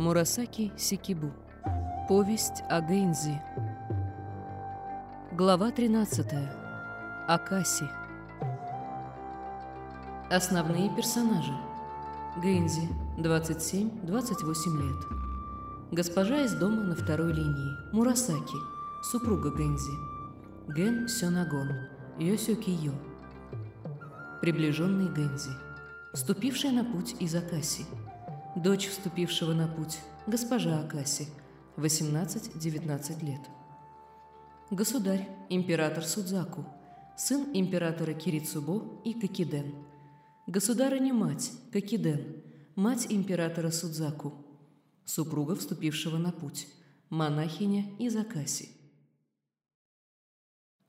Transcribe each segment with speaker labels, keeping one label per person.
Speaker 1: Мурасаки Сикибу. Повесть о Гэнзи. Глава 13. Акаси. Основные персонажи. Гэнзи, 27-28 лет. Госпожа из дома на второй линии. Мурасаки, супруга Гэнзи. Ген Сёнагон, Йосё Киё. Приближенный Гэнзи. Вступившая на путь из Акаси. Дочь вступившего на путь, госпожа Акаси, 18-19 лет. Государь, император Судзаку, сын императора Кирицубо и Кокиден. Государыня-мать, Кокиден, мать императора Судзаку, супруга вступившего на путь, монахиня из Акаси.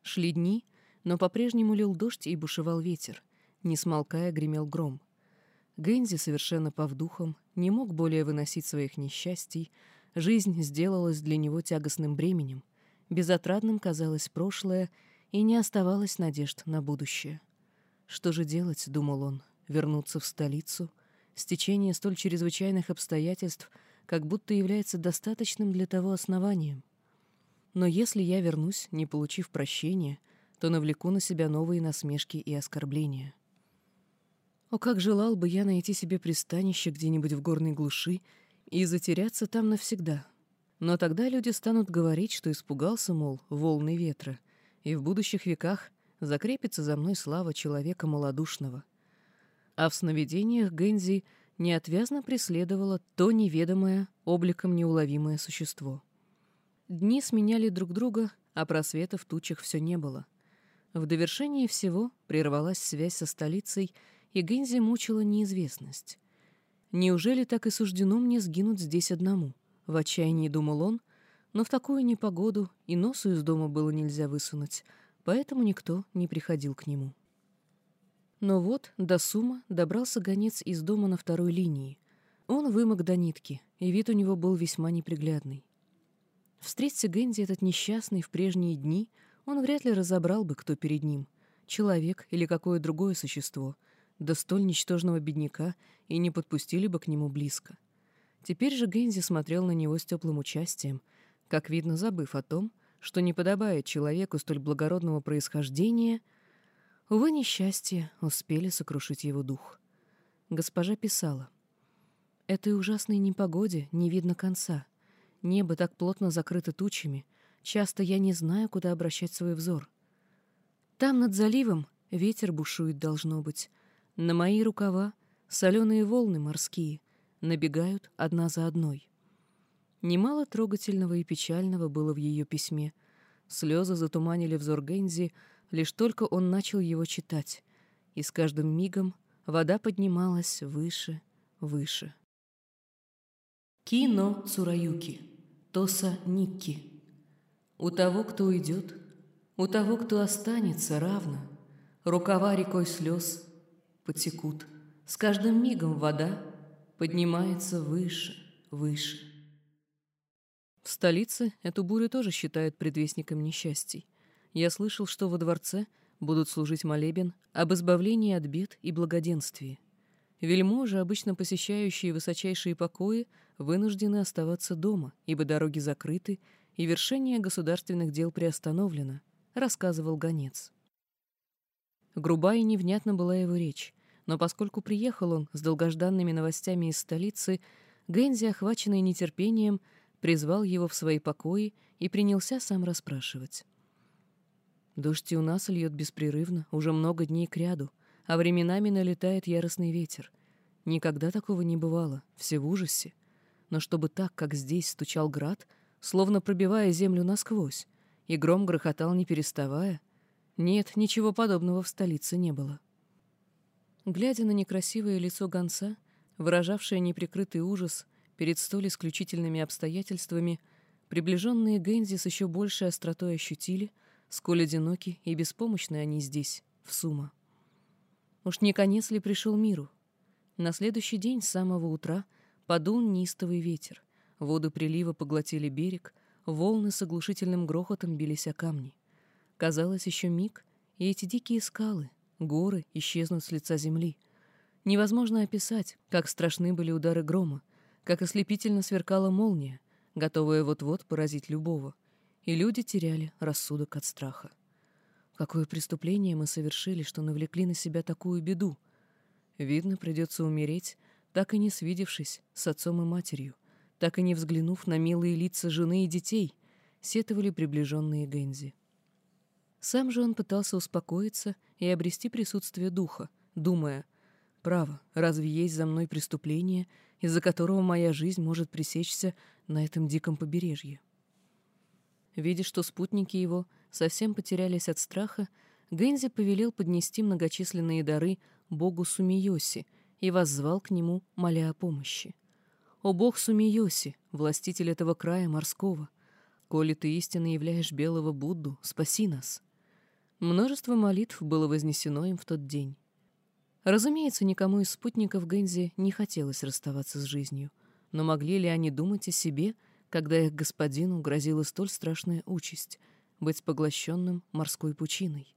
Speaker 1: Шли дни, но по-прежнему лил дождь и бушевал ветер, не смолкая гремел гром. Гэнзи, совершенно повдухом, не мог более выносить своих несчастий, жизнь сделалась для него тягостным бременем, безотрадным казалось прошлое, и не оставалось надежд на будущее. Что же делать, думал он, вернуться в столицу? Стечение столь чрезвычайных обстоятельств как будто является достаточным для того основанием. Но если я вернусь, не получив прощения, то навлеку на себя новые насмешки и оскорбления. О, как желал бы я найти себе пристанище где-нибудь в горной глуши и затеряться там навсегда. Но тогда люди станут говорить, что испугался, мол, волны ветра, и в будущих веках закрепится за мной слава человека малодушного. А в сновидениях Гэнзи неотвязно преследовало то неведомое, обликом неуловимое существо. Дни сменяли друг друга, а просвета в тучах все не было. В довершении всего прервалась связь со столицей — и Гензи мучила неизвестность. «Неужели так и суждено мне сгинуть здесь одному?» — в отчаянии думал он, но в такую непогоду и носу из дома было нельзя высунуть, поэтому никто не приходил к нему. Но вот до Сума добрался гонец из дома на второй линии. Он вымок до нитки, и вид у него был весьма неприглядный. Встреться Гэнди этот несчастный в прежние дни, он вряд ли разобрал бы, кто перед ним — человек или какое другое существо — до столь ничтожного бедняка и не подпустили бы к нему близко. Теперь же Гензи смотрел на него с теплым участием, как видно, забыв о том, что не подобает человеку столь благородного происхождения, увы, несчастье успели сокрушить его дух. Госпожа писала, «Этой ужасной непогоде не видно конца. Небо так плотно закрыто тучами, часто я не знаю, куда обращать свой взор. Там над заливом ветер бушует, должно быть, на мои рукава соленые волны морские набегают одна за одной. Немало трогательного и печального было в ее письме. Слезы затуманили взор Гензи, лишь только он начал его читать, и с каждым мигом вода поднималась выше, выше. Кино Цураюки, Тоса Никки. У того, кто уйдет, у того, кто останется, равно. Рукава рекой слез потекут. С каждым мигом вода поднимается выше, выше. В столице эту бурю тоже считают предвестником несчастий. Я слышал, что во дворце будут служить молебен об избавлении от бед и благоденствии. Вельможи, обычно посещающие высочайшие покои, вынуждены оставаться дома, ибо дороги закрыты и вершение государственных дел приостановлено, рассказывал гонец. Груба и невнятна была его речь, но поскольку приехал он с долгожданными новостями из столицы, Гэнзи, охваченный нетерпением, призвал его в свои покои и принялся сам расспрашивать. Дождь у нас льет беспрерывно, уже много дней кряду, а временами налетает яростный ветер. Никогда такого не бывало, все в ужасе. Но чтобы так, как здесь, стучал град, словно пробивая землю насквозь, и гром грохотал не переставая — нет, ничего подобного в столице не было. Глядя на некрасивое лицо гонца, выражавшее неприкрытый ужас перед столь исключительными обстоятельствами, приближенные Гэнзи с еще большей остротой ощутили, сколь одиноки и беспомощны они здесь, в Сума. Уж не конец ли пришел миру? На следующий день с самого утра подул неистовый ветер, воды прилива поглотили берег, волны с оглушительным грохотом бились о камни. Казалось, еще миг, и эти дикие скалы, горы исчезнут с лица земли. Невозможно описать, как страшны были удары грома, как ослепительно сверкала молния, готовая вот-вот поразить любого, и люди теряли рассудок от страха. Какое преступление мы совершили, что навлекли на себя такую беду? Видно, придется умереть, так и не свидевшись с отцом и матерью, так и не взглянув на милые лица жены и детей, сетовали приближенные Гензи. Сам же он пытался успокоиться и обрести присутствие духа, думая, «Право, разве есть за мной преступление, из-за которого моя жизнь может пресечься на этом диком побережье?» Видя, что спутники его совсем потерялись от страха, Гензи повелел поднести многочисленные дары богу Сумиоси и воззвал к нему, моля о помощи. «О бог Сумиоси, властитель этого края морского, коли ты истинно являешь белого Будду, спаси нас!» Множество молитв было вознесено им в тот день. Разумеется, никому из спутников Гэнзи не хотелось расставаться с жизнью, но могли ли они думать о себе, когда их господину грозила столь страшная участь — быть поглощенным морской пучиной?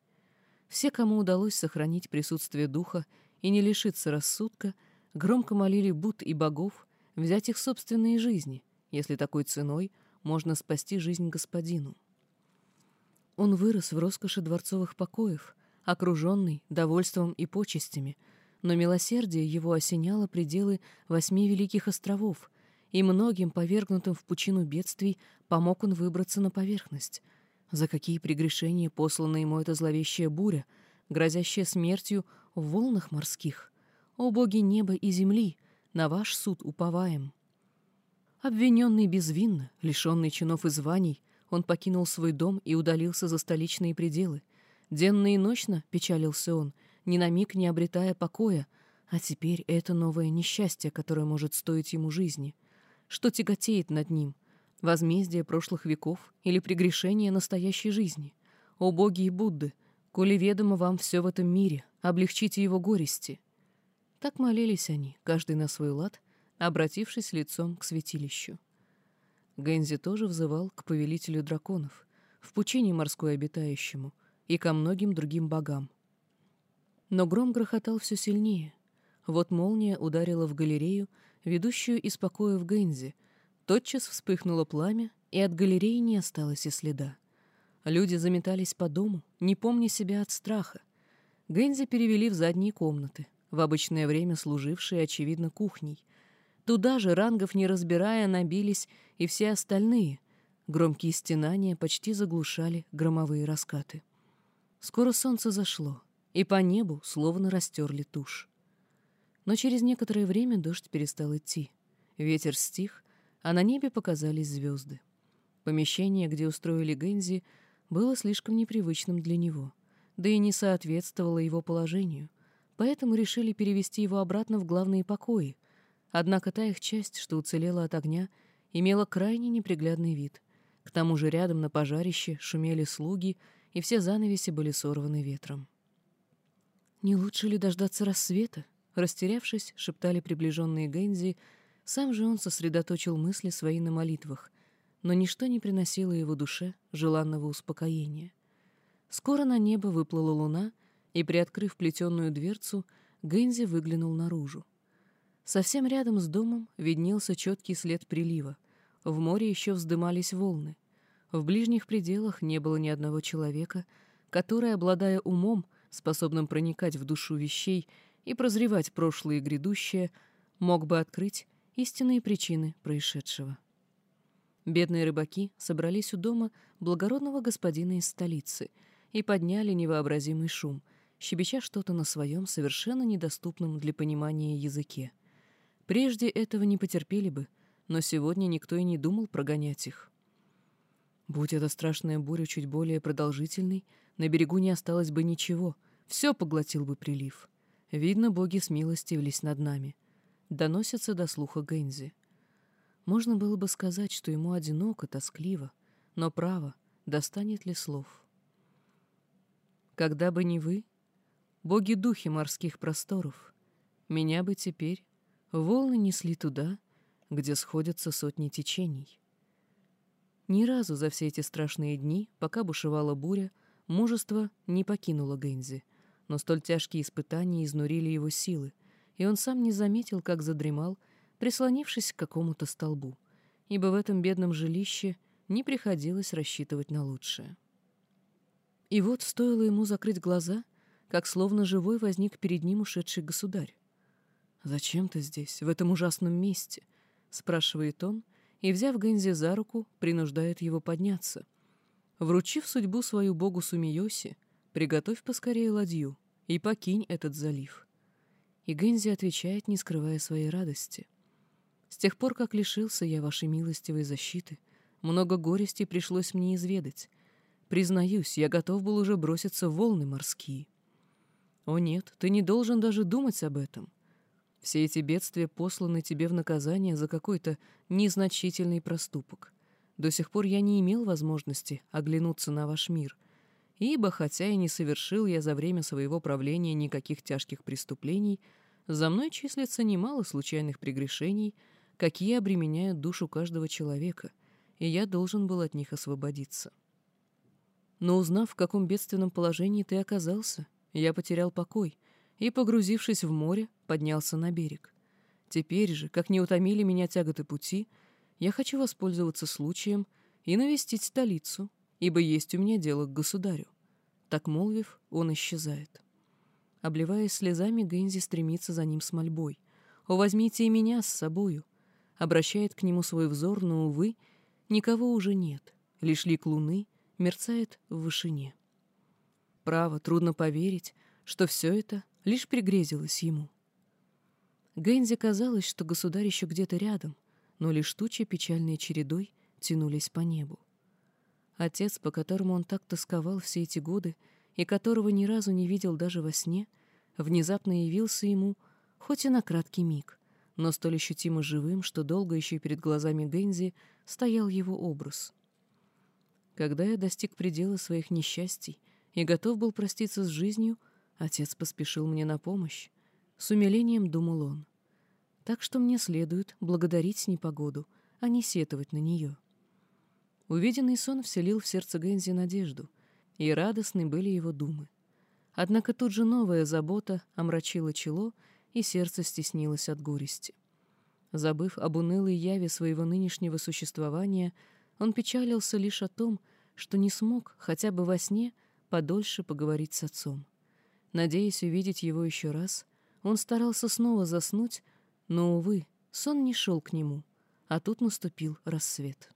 Speaker 1: Все, кому удалось сохранить присутствие духа и не лишиться рассудка, громко молили Буд и богов взять их собственные жизни, если такой ценой можно спасти жизнь господину. Он вырос в роскоши дворцовых покоев, окруженный довольством и почестями, но милосердие его осеняло пределы восьми великих островов, и многим, повергнутым в пучину бедствий, помог он выбраться на поверхность. За какие прегрешения послана ему эта зловещая буря, грозящая смертью в волнах морских? О боги неба и земли, на ваш суд уповаем. Обвиненный безвинно, лишенный чинов и званий, он покинул свой дом и удалился за столичные пределы. Денно и ночно печалился он, ни на миг не обретая покоя, а теперь это новое несчастье, которое может стоить ему жизни. Что тяготеет над ним? Возмездие прошлых веков или прегрешение настоящей жизни? О боги и Будды, коли ведомо вам все в этом мире, облегчите его горести. Так молились они, каждый на свой лад, обратившись лицом к святилищу. Гэнзи тоже взывал к повелителю драконов, в пучине морской обитающему, и ко многим другим богам. Но гром грохотал все сильнее. Вот молния ударила в галерею, ведущую из покоя в Гэнзи. Тотчас вспыхнуло пламя, и от галереи не осталось и следа. Люди заметались по дому, не помня себя от страха. Гэнзи перевели в задние комнаты, в обычное время служившие, очевидно, кухней — Туда же, рангов не разбирая, набились и все остальные. Громкие стенания почти заглушали громовые раскаты. Скоро солнце зашло, и по небу словно растерли тушь. Но через некоторое время дождь перестал идти. Ветер стих, а на небе показались звезды. Помещение, где устроили Гензи, было слишком непривычным для него, да и не соответствовало его положению, поэтому решили перевести его обратно в главные покои, Однако та их часть, что уцелела от огня, имела крайне неприглядный вид. К тому же рядом на пожарище шумели слуги, и все занавеси были сорваны ветром. «Не лучше ли дождаться рассвета?» Растерявшись, шептали приближенные Гэнзи, сам же он сосредоточил мысли свои на молитвах, но ничто не приносило его душе желанного успокоения. Скоро на небо выплыла луна, и, приоткрыв плетеную дверцу, Гэнзи выглянул наружу. Совсем рядом с домом виднелся четкий след прилива. В море еще вздымались волны. В ближних пределах не было ни одного человека, который, обладая умом, способным проникать в душу вещей и прозревать прошлое и грядущее, мог бы открыть истинные причины происшедшего. Бедные рыбаки собрались у дома благородного господина из столицы и подняли невообразимый шум, щебеча что-то на своем совершенно недоступном для понимания языке. Прежде этого не потерпели бы, но сегодня никто и не думал прогонять их. Будь эта страшная буря чуть более продолжительной, на берегу не осталось бы ничего, все поглотил бы прилив. Видно, боги смилостивились над нами. Доносятся до слуха Гэнзи. Можно было бы сказать, что ему одиноко, тоскливо, но право, достанет ли слов? Когда бы не вы, боги-духи морских просторов, меня бы теперь волны несли туда, где сходятся сотни течений. Ни разу за все эти страшные дни, пока бушевала буря, мужество не покинуло Гэнзи, но столь тяжкие испытания изнурили его силы, и он сам не заметил, как задремал, прислонившись к какому-то столбу, ибо в этом бедном жилище не приходилось рассчитывать на лучшее. И вот стоило ему закрыть глаза, как словно живой возник перед ним ушедший государь. «Зачем ты здесь, в этом ужасном месте?» — спрашивает он, и, взяв Гэнзи за руку, принуждает его подняться. Вручив судьбу свою богу Сумиоси, приготовь поскорее ладью и покинь этот залив. И Гэнзи отвечает, не скрывая своей радости. С тех пор, как лишился я вашей милостивой защиты, много горести пришлось мне изведать. Признаюсь, я готов был уже броситься в волны морские. О нет, ты не должен даже думать об этом. Все эти бедствия посланы тебе в наказание за какой-то незначительный проступок. До сих пор я не имел возможности оглянуться на ваш мир, ибо, хотя и не совершил я за время своего правления никаких тяжких преступлений, за мной числится немало случайных прегрешений, какие обременяют душу каждого человека, и я должен был от них освободиться. Но узнав, в каком бедственном положении ты оказался, я потерял покой — и, погрузившись в море, поднялся на берег. Теперь же, как не утомили меня тяготы пути, я хочу воспользоваться случаем и навестить столицу, ибо есть у меня дело к государю. Так молвив, он исчезает. Обливаясь слезами, Гэнзи стремится за ним с мольбой. «О, возьмите и меня с собою!» Обращает к нему свой взор, но, увы, никого уже нет. Лишь лик луны мерцает в вышине. Право, трудно поверить, что все это лишь пригрезилось ему. Гэнзи казалось, что государь еще где-то рядом, но лишь тучи печальной чередой тянулись по небу. Отец, по которому он так тосковал все эти годы и которого ни разу не видел даже во сне, внезапно явился ему, хоть и на краткий миг, но столь ощутимо живым, что долго еще перед глазами Гэнзи стоял его образ. Когда я достиг предела своих несчастий и готов был проститься с жизнью, Отец поспешил мне на помощь. С умилением думал он. Так что мне следует благодарить непогоду, а не сетовать на нее. Увиденный сон вселил в сердце Гэнзи надежду, и радостны были его думы. Однако тут же новая забота омрачила чело, и сердце стеснилось от горести. Забыв об унылой яве своего нынешнего существования, он печалился лишь о том, что не смог хотя бы во сне подольше поговорить с отцом. Надеясь увидеть его еще раз, он старался снова заснуть, но, увы, сон не шел к нему, а тут наступил рассвет.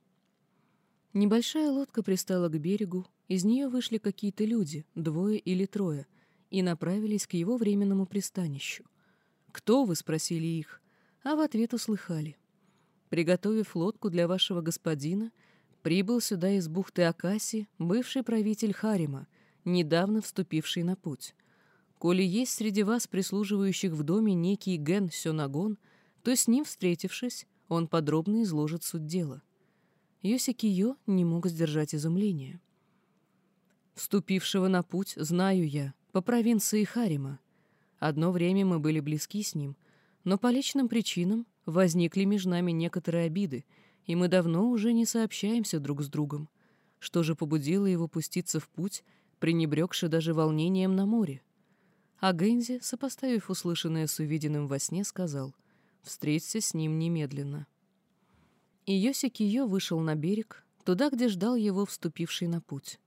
Speaker 1: Небольшая лодка пристала к берегу, из нее вышли какие-то люди, двое или трое, и направились к его временному пристанищу. «Кто вы?» — спросили их, а в ответ услыхали. «Приготовив лодку для вашего господина, прибыл сюда из бухты Акаси бывший правитель Харима, недавно вступивший на путь. Коли есть среди вас прислуживающих в доме некий Ген Сёнагон, то с ним, встретившись, он подробно изложит суть дела. Йосикиё не мог сдержать изумления. «Вступившего на путь знаю я, по провинции Харима. Одно время мы были близки с ним, но по личным причинам возникли между нами некоторые обиды, и мы давно уже не сообщаемся друг с другом. Что же побудило его пуститься в путь, пренебрегши даже волнением на море? А Гэнзи, сопоставив услышанное с увиденным во сне, сказал «Встреться с ним немедленно». И Йоси вышел на берег, туда, где ждал его вступивший на путь.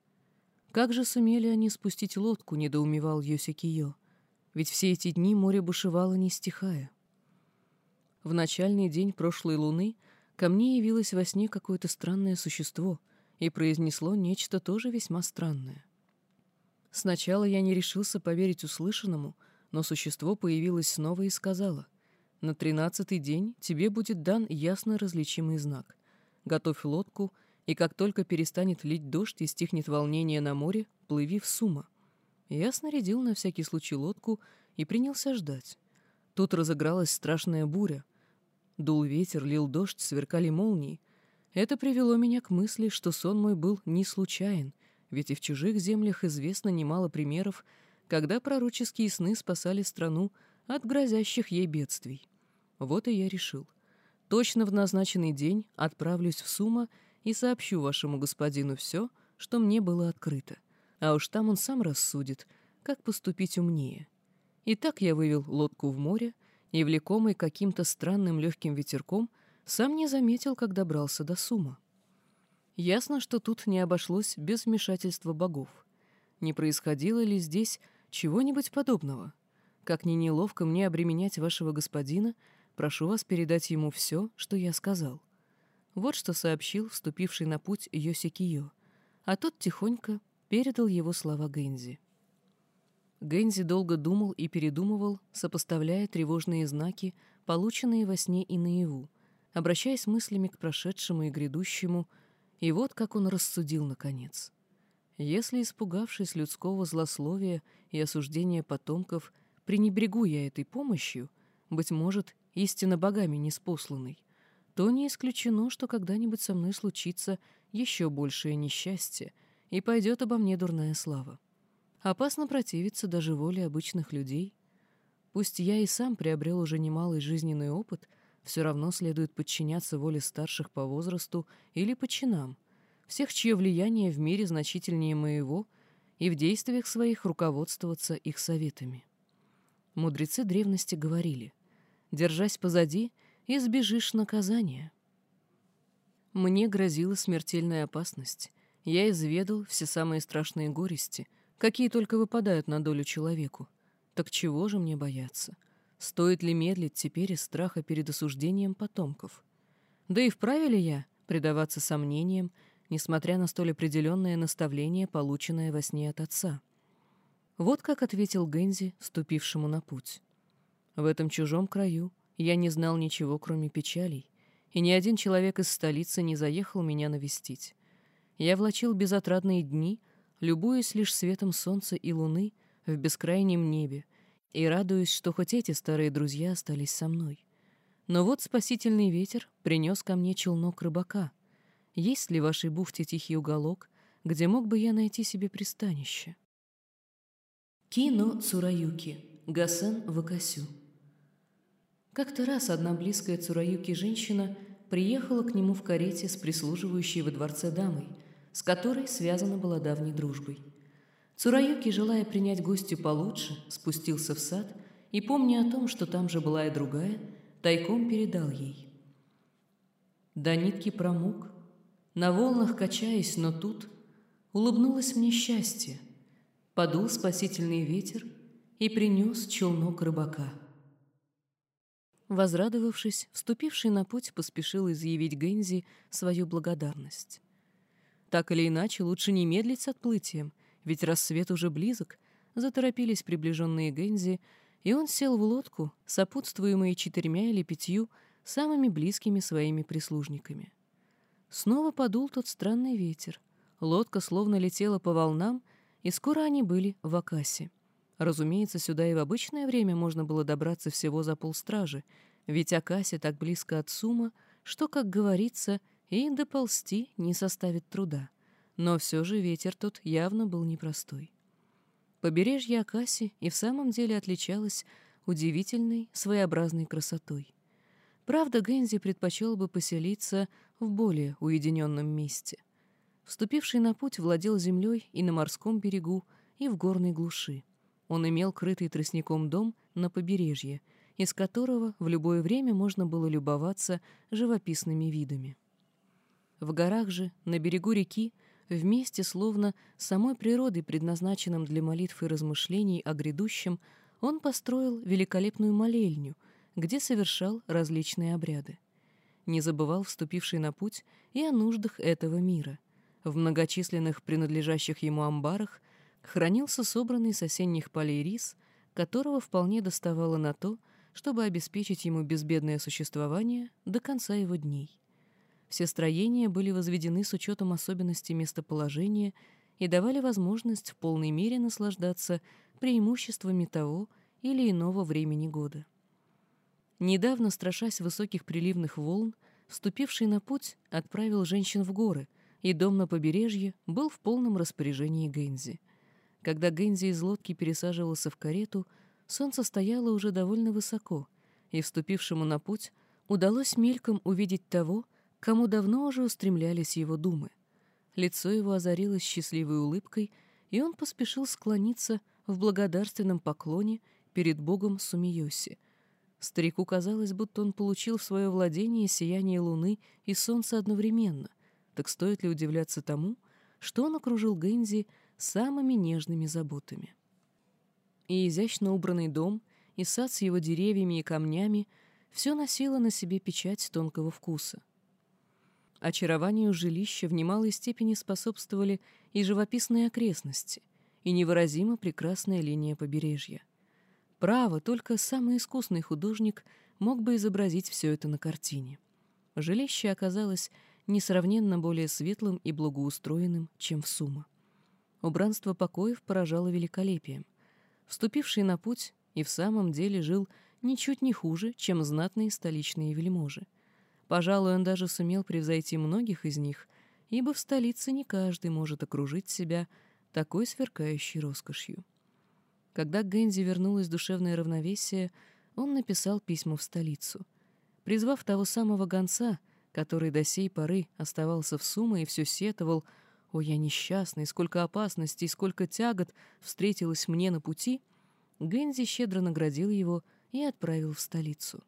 Speaker 1: Как же сумели они спустить лодку, недоумевал Йоси Киё, ведь все эти дни море бушевало не стихая. В начальный день прошлой луны ко мне явилось во сне какое-то странное существо и произнесло нечто тоже весьма странное. Сначала я не решился поверить услышанному, но существо появилось снова и сказала, «На тринадцатый день тебе будет дан ясно различимый знак. Готовь лодку, и как только перестанет лить дождь и стихнет волнение на море, плыви в Сума». Я снарядил на всякий случай лодку и принялся ждать. Тут разыгралась страшная буря. Дул ветер, лил дождь, сверкали молнии. Это привело меня к мысли, что сон мой был не случайен, ведь и в чужих землях известно немало примеров, когда пророческие сны спасали страну от грозящих ей бедствий. Вот и я решил. Точно в назначенный день отправлюсь в Сума и сообщу вашему господину все, что мне было открыто. А уж там он сам рассудит, как поступить умнее. И так я вывел лодку в море, и, влекомый каким-то странным легким ветерком, сам не заметил, как добрался до Сума. Ясно, что тут не обошлось без вмешательства богов. Не происходило ли здесь чего-нибудь подобного? Как ни неловко мне обременять вашего господина, прошу вас передать ему все, что я сказал. Вот что сообщил вступивший на путь Йосикио, а тот тихонько передал его слова Гэнзи. Гэнзи долго думал и передумывал, сопоставляя тревожные знаки, полученные во сне и наяву, обращаясь мыслями к прошедшему и грядущему, и вот как он рассудил наконец. Если, испугавшись людского злословия и осуждения потомков, пренебрегу я этой помощью, быть может, истинно богами неспосланной, то не исключено, что когда-нибудь со мной случится еще большее несчастье, и пойдет обо мне дурная слава. Опасно противиться даже воле обычных людей. Пусть я и сам приобрел уже немалый жизненный опыт, все равно следует подчиняться воле старших по возрасту или по чинам, всех, чье влияние в мире значительнее моего, и в действиях своих руководствоваться их советами. Мудрецы древности говорили, «Держась позади, избежишь наказания». Мне грозила смертельная опасность. Я изведал все самые страшные горести — какие только выпадают на долю человеку. Так чего же мне бояться? Стоит ли медлить теперь из страха перед осуждением потомков? Да и вправе ли я предаваться сомнениям, несмотря на столь определенное наставление, полученное во сне от отца? Вот как ответил Гензи, вступившему на путь. В этом чужом краю я не знал ничего, кроме печалей, и ни один человек из столицы не заехал меня навестить. Я влачил безотрадные дни — любуясь лишь светом солнца и луны в бескрайнем небе и радуясь, что хоть эти старые друзья остались со мной. Но вот спасительный ветер принес ко мне челнок рыбака. Есть ли в вашей бухте тихий уголок, где мог бы я найти себе пристанище? Кино Цураюки, Гасан Вакасю. Как-то раз одна близкая Цураюки женщина приехала к нему в карете с прислуживающей во дворце дамой — с которой связана была давней дружбой. Цураюки, желая принять гостю получше, спустился в сад и, помня о том, что там же была и другая, тайком передал ей. До нитки промок, на волнах качаясь, но тут улыбнулось мне счастье. Подул спасительный ветер и принес челнок рыбака. Возрадовавшись, вступивший на путь поспешил изъявить Гензи свою благодарность. Так или иначе, лучше не медлить с отплытием, ведь рассвет уже близок, заторопились приближенные Гензи, и он сел в лодку, сопутствуемый четырьмя или пятью самыми близкими своими прислужниками. Снова подул тот странный ветер. Лодка словно летела по волнам, и скоро они были в Акасе. Разумеется, сюда и в обычное время можно было добраться всего за полстражи, ведь Акасе так близко от Сума, что, как говорится, и доползти не составит труда. Но все же ветер тут явно был непростой. Побережье Акаси и в самом деле отличалось удивительной, своеобразной красотой. Правда, Гензи предпочел бы поселиться в более уединенном месте. Вступивший на путь владел землей и на морском берегу, и в горной глуши. Он имел крытый тростником дом на побережье, из которого в любое время можно было любоваться живописными видами. В горах же, на берегу реки, вместе словно самой природой, предназначенным для молитв и размышлений о грядущем, он построил великолепную молельню, где совершал различные обряды. Не забывал вступивший на путь и о нуждах этого мира. В многочисленных принадлежащих ему амбарах хранился собранный с осенних полей рис, которого вполне доставало на то, чтобы обеспечить ему безбедное существование до конца его дней. Все строения были возведены с учетом особенностей местоположения и давали возможность в полной мере наслаждаться преимуществами того или иного времени года. Недавно, страшась высоких приливных волн, вступивший на путь отправил женщин в горы, и дом на побережье был в полном распоряжении Гензи. Когда Гензи из лодки пересаживался в карету, солнце стояло уже довольно высоко, и вступившему на путь удалось мельком увидеть того, кому давно уже устремлялись его думы. Лицо его озарилось счастливой улыбкой, и он поспешил склониться в благодарственном поклоне перед богом Сумиоси, Старику казалось, будто он получил в свое владение сияние луны и солнца одновременно. Так стоит ли удивляться тому, что он окружил Гэнзи самыми нежными заботами? И изящно убранный дом, и сад с его деревьями и камнями все носило на себе печать тонкого вкуса. Очарованию жилища в немалой степени способствовали и живописные окрестности, и невыразимо прекрасная линия побережья. Право, только самый искусный художник мог бы изобразить все это на картине. Жилище оказалось несравненно более светлым и благоустроенным, чем в Сума. Убранство покоев поражало великолепием. Вступивший на путь и в самом деле жил ничуть не хуже, чем знатные столичные вельможи. Пожалуй, он даже сумел превзойти многих из них, ибо в столице не каждый может окружить себя такой сверкающей роскошью. Когда к Гэнзи вернулось душевное равновесие, он написал письмо в столицу. Призвав того самого гонца, который до сей поры оставался в Сума и все сетовал, «О, я несчастный, сколько опасностей, сколько тягот встретилось мне на пути», Гэнзи щедро наградил его и отправил в столицу.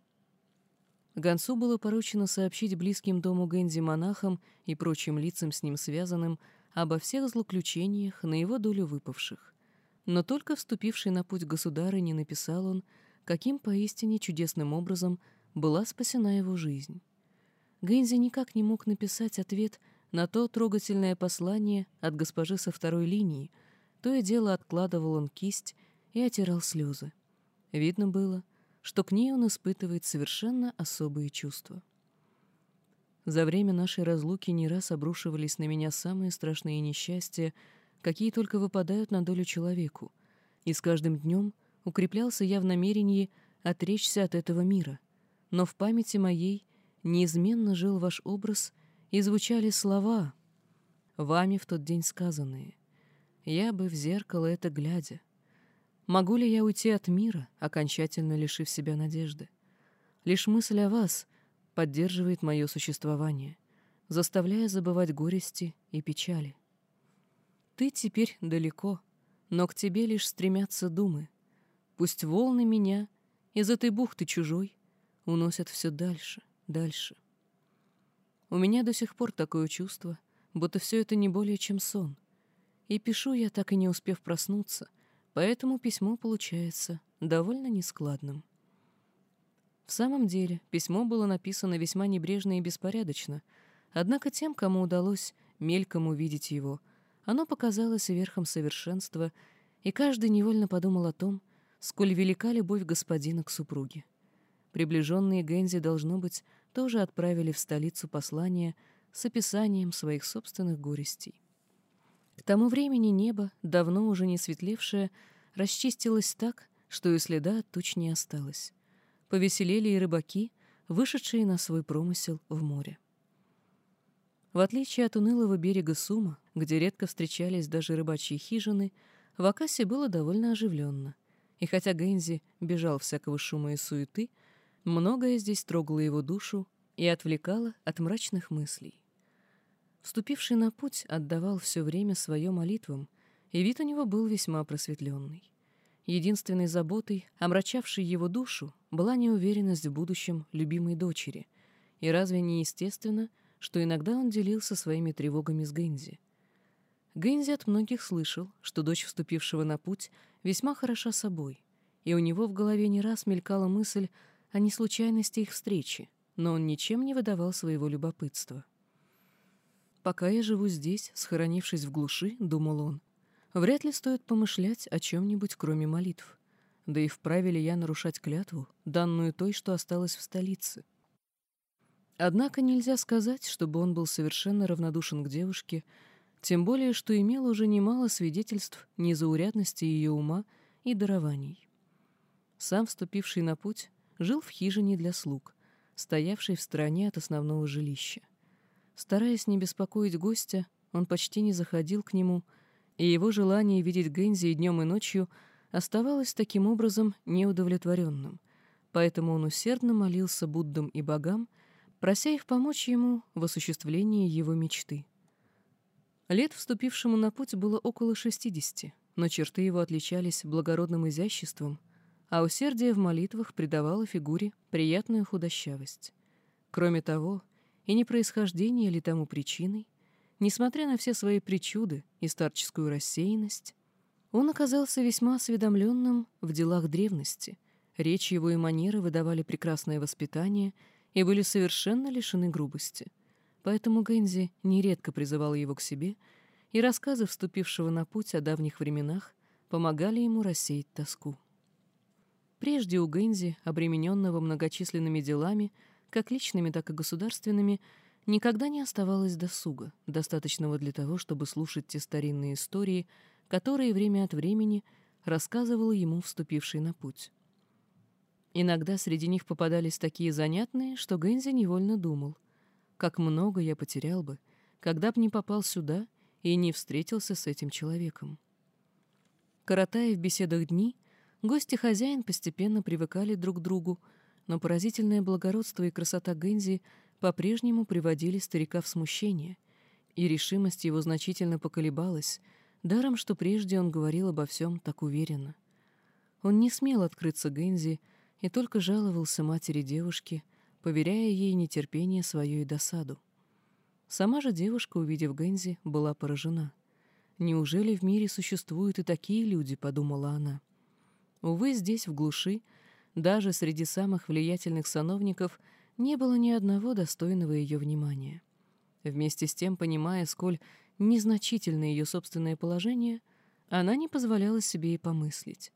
Speaker 1: Гонцу было поручено сообщить близким дому Гэнзи монахам и прочим лицам с ним связанным обо всех злоключениях на его долю выпавших. Но только вступивший на путь государыни написал он, каким поистине чудесным образом была спасена его жизнь. Гэнзи никак не мог написать ответ на то трогательное послание от госпожи со второй линии, то и дело откладывал он кисть и отирал слезы. Видно было, что к ней он испытывает совершенно особые чувства. За время нашей разлуки не раз обрушивались на меня самые страшные несчастья, какие только выпадают на долю человеку, и с каждым днем укреплялся я в намерении отречься от этого мира. Но в памяти моей неизменно жил ваш образ, и звучали слова, вами в тот день сказанные. Я бы в зеркало это глядя. Могу ли я уйти от мира, окончательно лишив себя надежды? Лишь мысль о вас поддерживает мое существование, заставляя забывать горести и печали. Ты теперь далеко, но к тебе лишь стремятся думы. Пусть волны меня из этой бухты чужой уносят все дальше, дальше. У меня до сих пор такое чувство, будто все это не более чем сон. И пишу я, так и не успев проснуться, поэтому письмо получается довольно нескладным. В самом деле, письмо было написано весьма небрежно и беспорядочно, однако тем, кому удалось мельком увидеть его — оно показалось верхом совершенства, и каждый невольно подумал о том, сколь велика любовь господина к супруге. Приближенные Гензи, должно быть, тоже отправили в столицу послание с описанием своих собственных горестей. К тому времени небо, давно уже не светлевшее, расчистилось так, что и следа от туч не осталось. Повеселели и рыбаки, вышедшие на свой промысел в море. В отличие от унылого берега Сума, где редко встречались даже рыбачьи хижины, в Акасе было довольно оживленно. И хотя Гэнзи бежал всякого шума и суеты, многое здесь трогало его душу и отвлекало от мрачных мыслей. Вступивший на путь отдавал все время свое молитвам, и вид у него был весьма просветленный. Единственной заботой, омрачавшей его душу, была неуверенность в будущем любимой дочери, и разве не естественно, что иногда он делился своими тревогами с Гэнзи. Гэнзи от многих слышал, что дочь вступившего на путь весьма хороша собой, и у него в голове не раз мелькала мысль о неслучайности их встречи, но он ничем не выдавал своего любопытства. «Пока я живу здесь, схоронившись в глуши», — думал он, — «вряд ли стоит помышлять о чем-нибудь, кроме молитв. Да и вправе ли я нарушать клятву, данную той, что осталась в столице?» Однако нельзя сказать, чтобы он был совершенно равнодушен к девушке, тем более, что имел уже немало свидетельств незаурядности ее ума и дарований. Сам, вступивший на путь, жил в хижине для слуг, стоявшей в стороне от основного жилища. Стараясь не беспокоить гостя, он почти не заходил к нему, и его желание видеть Гэнзи и днем и ночью оставалось таким образом неудовлетворенным, поэтому он усердно молился Буддам и богам, прося их помочь ему в осуществлении его мечты. Лет, вступившему на путь, было около шестидесяти, но черты его отличались благородным изяществом, а усердие в молитвах придавало фигуре приятную худощавость. Кроме того, и не происхождение ли тому причиной, несмотря на все свои причуды и старческую рассеянность, он оказался весьма осведомленным в делах древности, речь его и манеры выдавали прекрасное воспитание и были совершенно лишены грубости. Поэтому Гэнзи нередко призывал его к себе, и рассказы вступившего на путь о давних временах помогали ему рассеять тоску. Прежде у Гэнзи, обремененного многочисленными делами, как личными, так и государственными, никогда не оставалось досуга, достаточного для того, чтобы слушать те старинные истории, которые время от времени рассказывал ему вступивший на путь. Иногда среди них попадались такие занятные, что Гэнзи невольно думал, как много я потерял бы, когда б не попал сюда и не встретился с этим человеком. Коротая в беседах дни, гости хозяин постепенно привыкали друг к другу, но поразительное благородство и красота Гэнзи по-прежнему приводили старика в смущение, и решимость его значительно поколебалась, даром, что прежде он говорил обо всем так уверенно. Он не смел открыться Гэнзи и только жаловался матери девушки, поверяя ей нетерпение свое и досаду. Сама же девушка, увидев Гэнзи, была поражена. «Неужели в мире существуют и такие люди?» — подумала она. Увы, здесь, в глуши, даже среди самых влиятельных сановников не было ни одного достойного ее внимания. Вместе с тем, понимая, сколь незначительно ее собственное положение, она не позволяла себе и помыслить.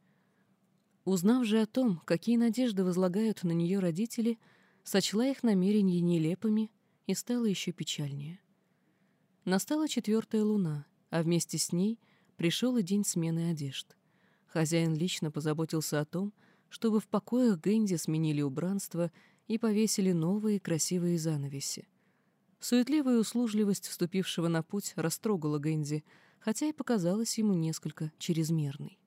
Speaker 1: Узнав же о том, какие надежды возлагают на нее родители, сочла их намерения нелепыми и стала еще печальнее. Настала четвертая луна, а вместе с ней пришел и день смены одежд. Хозяин лично позаботился о том, чтобы в покоях Гэнди сменили убранство и повесили новые красивые занавеси. Суетливая услужливость вступившего на путь растрогала Гэнди, хотя и показалась ему несколько чрезмерной.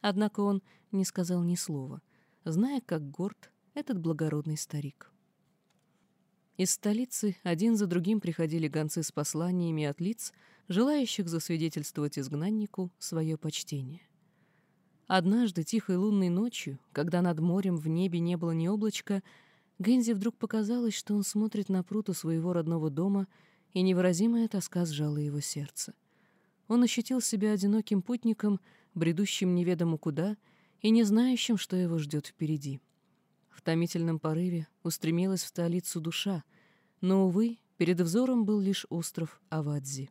Speaker 1: Однако он не сказал ни слова, зная, как горд этот благородный старик. Из столицы один за другим приходили гонцы с посланиями от лиц, желающих засвидетельствовать изгнаннику свое почтение. Однажды, тихой лунной ночью, когда над морем в небе не было ни облачка, Гензи вдруг показалось, что он смотрит на пруд у своего родного дома, и невыразимая тоска сжала его сердце. Он ощутил себя одиноким путником, бредущим неведомо куда и не знающим, что его ждет впереди. В томительном порыве устремилась в столицу душа, но, увы, перед взором был лишь остров Авадзи.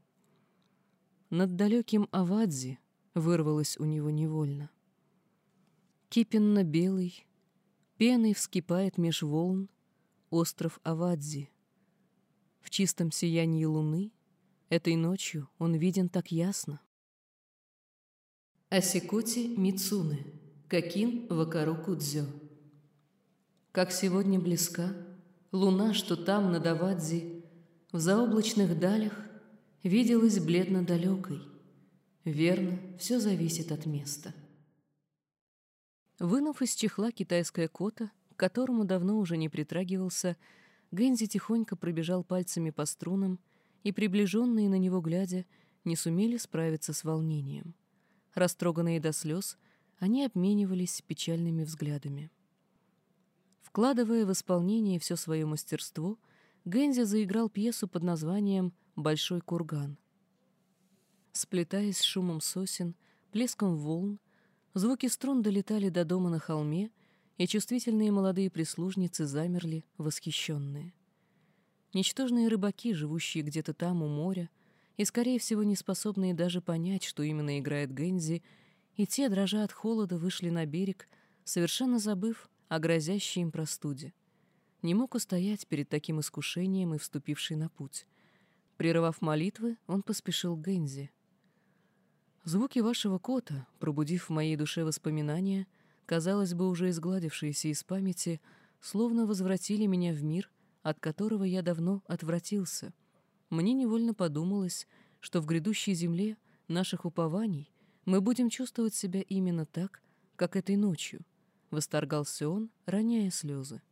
Speaker 1: Над далеким Авадзи вырвалось у него невольно — Кипенно-белый, пеной вскипает меж волн остров Авадзи. В чистом сиянии луны этой ночью он виден так ясно. Асикоти Мицуны, Какин Вакару Кудзё. Как сегодня близка луна, что там, над Авадзи, в заоблачных далях, виделась бледно далекой. Верно, все зависит от места. Вынув из чехла китайское кота, к которому давно уже не притрагивался, Гэнзи тихонько пробежал пальцами по струнам, и приближенные на него глядя не сумели справиться с волнением. Растроганные до слез, они обменивались печальными взглядами. Вкладывая в исполнение все свое мастерство, Гэнзи заиграл пьесу под названием «Большой курган». Сплетаясь с шумом сосен, плеском волн, Звуки струн долетали до дома на холме, и чувствительные молодые прислужницы замерли, восхищенные. Ничтожные рыбаки, живущие где-то там у моря, и, скорее всего, не способные даже понять, что именно играет Гензи, и те, дрожа от холода, вышли на берег, совершенно забыв о грозящей им простуде. Не мог устоять перед таким искушением и вступивший на путь. Прерывав молитвы, он поспешил к Гензи — Звуки вашего кота, пробудив в моей душе воспоминания, казалось бы, уже изгладившиеся из памяти, словно возвратили меня в мир, от которого я давно отвратился. Мне невольно подумалось, что в грядущей земле наших упований мы будем чувствовать себя именно так, как этой ночью, — восторгался он, роняя слезы.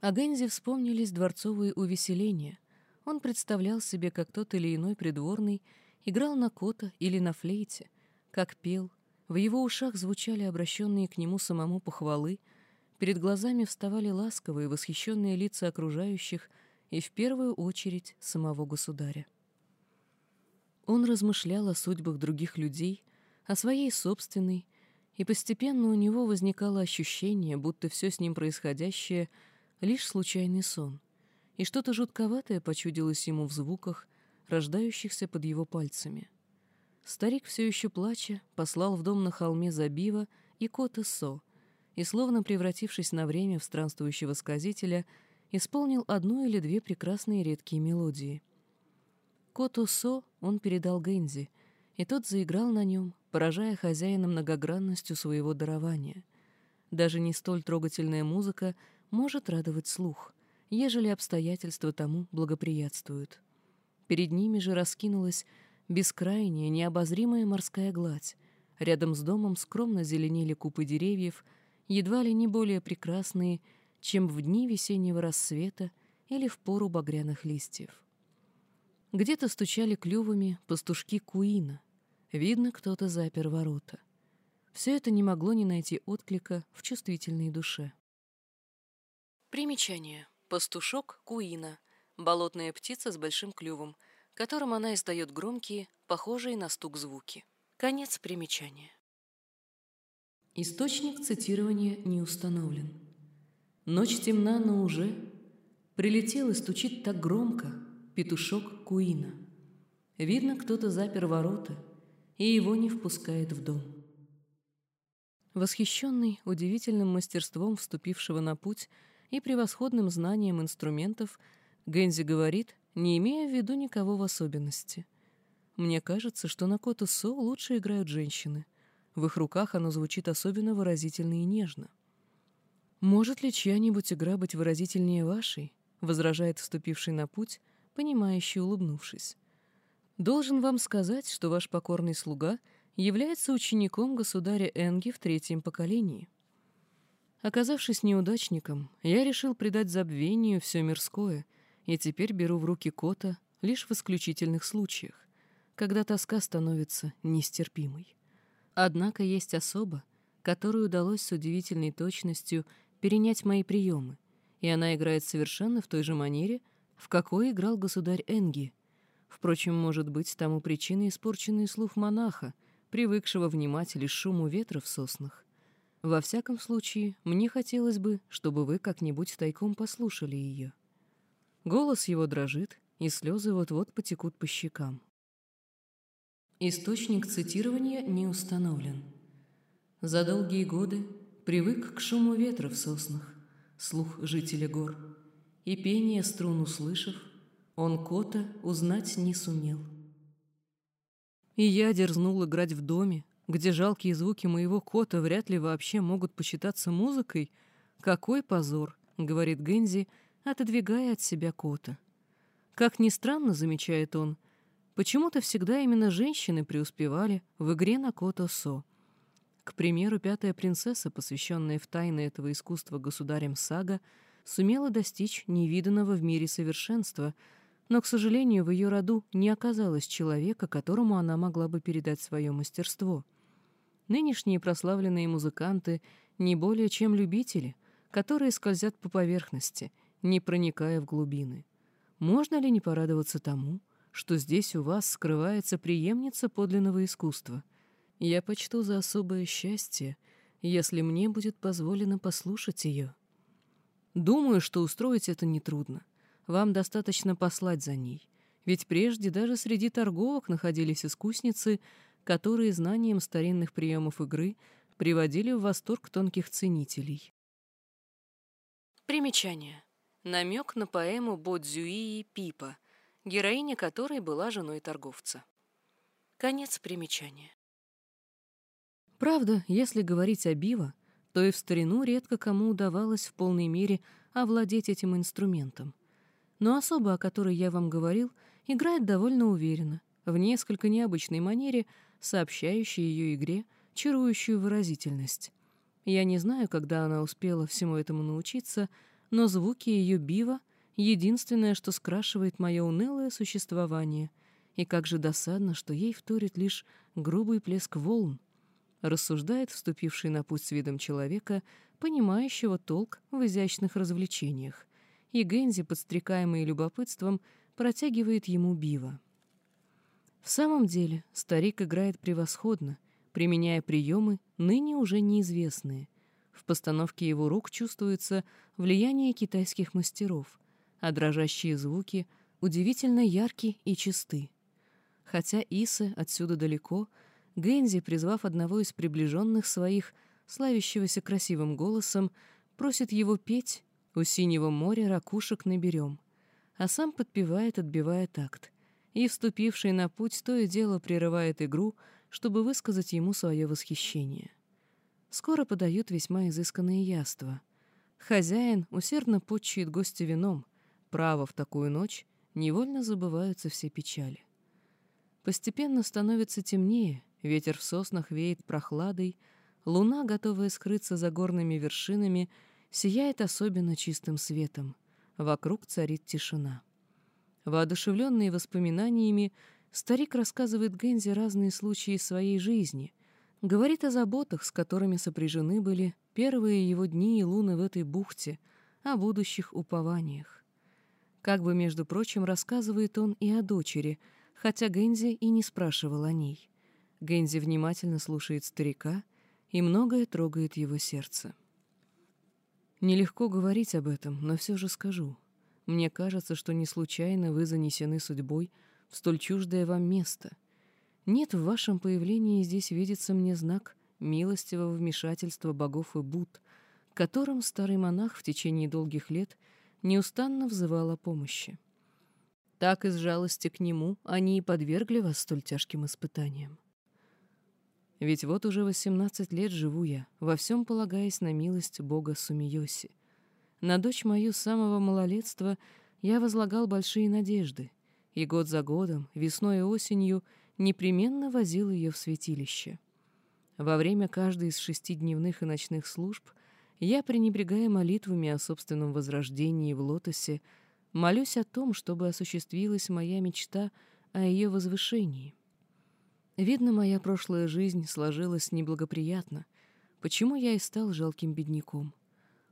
Speaker 1: О Гензе вспомнились дворцовые увеселения. Он представлял себе, как тот или иной придворный — играл на кота или на флейте, как пел, В его ушах звучали обращенные к нему самому похвалы, перед глазами вставали ласковые, восхищенные лица окружающих и, в первую очередь, самого государя. Он размышлял о судьбах других людей, о своей собственной, и постепенно у него возникало ощущение, будто все с ним происходящее — лишь случайный сон, и что-то жутковатое почудилось ему в звуках, рождающихся под его пальцами. Старик, все еще плача, послал в дом на холме Забива и кота Со, и, словно превратившись на время в странствующего сказителя, исполнил одну или две прекрасные редкие мелодии. Коту Со он передал Гэнзи, и тот заиграл на нем, поражая хозяина многогранностью своего дарования. Даже не столь трогательная музыка может радовать слух, ежели обстоятельства тому благоприятствуют. Перед ними же раскинулась бескрайняя, необозримая морская гладь. Рядом с домом скромно зеленели купы деревьев, едва ли не более прекрасные, чем в дни весеннего рассвета или в пору багряных листьев. Где-то стучали клювами пастушки Куина. Видно, кто-то запер ворота. Все это не могло не найти отклика в чувствительной душе. Примечание. Пастушок Куина. Болотная птица с большим клювом, которым она издает громкие, похожие на стук звуки. Конец примечания. Источник цитирования не установлен. Ночь темна, но уже прилетел и стучит так громко, петушок Куина. Видно, кто-то запер ворота, и его не впускает в дом. Восхищенный удивительным мастерством вступившего на путь и превосходным знанием инструментов, Гензи говорит, не имея в виду никого в особенности. «Мне кажется, что на коту Со лучше играют женщины. В их руках оно звучит особенно выразительно и нежно». «Может ли чья-нибудь игра быть выразительнее вашей?» — возражает вступивший на путь понимающе улыбнувшись. «Должен вам сказать, что ваш покорный слуга является учеником государя Энги в третьем поколении. Оказавшись неудачником, я решил предать забвению все мирское и теперь беру в руки кота лишь в исключительных случаях, когда тоска становится нестерпимой. Однако есть особа, которой удалось с удивительной точностью перенять мои приемы, и она играет совершенно в той же манере, в какой играл государь Энги. Впрочем, может быть, тому причиной испорченный слух монаха, привыкшего внимать лишь шуму ветра в соснах. Во всяком случае, мне хотелось бы, чтобы вы как-нибудь тайком послушали ее. Голос его дрожит, и слезы вот-вот потекут по щекам. Источник цитирования не установлен. За долгие годы привык к шуму ветра в соснах, слух жителя гор — и пение струн услышав, он кота узнать не сумел. И я дерзнул играть в доме, где жалкие звуки моего кота вряд ли вообще могут посчитаться музыкой. Какой позор, — говорит Гензи, отодвигая от себя кота. Как ни странно, замечает он, почему-то всегда именно женщины преуспевали в игре на кото-со. К примеру, пятая принцесса, посвященная в тайны этого искусства государем Сага, — сумела достичь невиданного в мире совершенства, но, к сожалению, в ее роду не оказалось человека, которому она могла бы передать свое мастерство. Нынешние прославленные музыканты не более чем любители, которые скользят по поверхности, не проникая в глубины. Можно ли не порадоваться тому, что здесь у вас скрывается преемница подлинного искусства? Я почту за особое счастье, если мне будет позволено послушать ее. Думаю, что устроить это нетрудно. Вам достаточно послать за ней. Ведь прежде даже среди торговок находились искусницы, которые знанием старинных приемов игры приводили в восторг тонких ценителей. Примечание. Намек на поэму Бодзюи Пипа, героиня которой была женой торговца. Конец примечания. Правда, если говорить о Бива, то и в старину редко кому удавалось в полной мере овладеть этим инструментом. Но особа, о которой я вам говорил, играет довольно уверенно, в несколько необычной манере, сообщающей ее игре чарующую выразительность. Я не знаю, когда она успела всему этому научиться, но звуки ее бива — единственное, что скрашивает мое унылое существование, и как же досадно, что ей вторит лишь грубый плеск волн, рассуждает вступивший на путь с видом человека, понимающего толк в изящных развлечениях, и Гензи, подстрекаемый любопытством, протягивает ему бива. В самом деле старик играет превосходно, применяя приемы, ныне уже неизвестные. В постановке его рук чувствуется влияние китайских мастеров, а дрожащие звуки удивительно яркие и чисты. Хотя Исы отсюда далеко, Гэнзи, призвав одного из приближенных своих, славящегося красивым голосом, просит его петь «У синего моря ракушек наберем», а сам подпевает, отбивая такт, и, вступивший на путь, то и дело прерывает игру, чтобы высказать ему свое восхищение. Скоро подают весьма изысканные яства. Хозяин усердно подчует гостя вином, право в такую ночь невольно забываются все печали. Постепенно становится темнее, ветер в соснах веет прохладой, луна, готовая скрыться за горными вершинами, сияет особенно чистым светом. Вокруг царит тишина. Воодушевленный воспоминаниями, старик рассказывает Гензе разные случаи своей жизни, говорит о заботах, с которыми сопряжены были первые его дни и луны в этой бухте, о будущих упованиях. Как бы, между прочим, рассказывает он и о дочери, хотя Гензи и не спрашивал о ней. Гензи внимательно слушает старика, и многое трогает его сердце. Нелегко говорить об этом, но все же скажу. Мне кажется, что не случайно вы занесены судьбой в столь чуждое вам место. Нет, в вашем появлении здесь видится мне знак милостивого вмешательства богов и Буд, которым старый монах в течение долгих лет неустанно взывал о помощи. Так из жалости к нему они и подвергли вас столь тяжким испытаниям. Ведь вот уже восемнадцать лет живу я, во всем полагаясь на милость бога Сумиоси. На дочь мою с самого малолетства я возлагал большие надежды, и год за годом, весной и осенью, непременно возил ее в святилище. Во время каждой из шести дневных и ночных служб я, пренебрегая молитвами о собственном возрождении в лотосе, молюсь о том, чтобы осуществилась моя мечта о ее возвышении. Видно, моя прошлая жизнь сложилась неблагоприятно, почему я и стал жалким бедняком.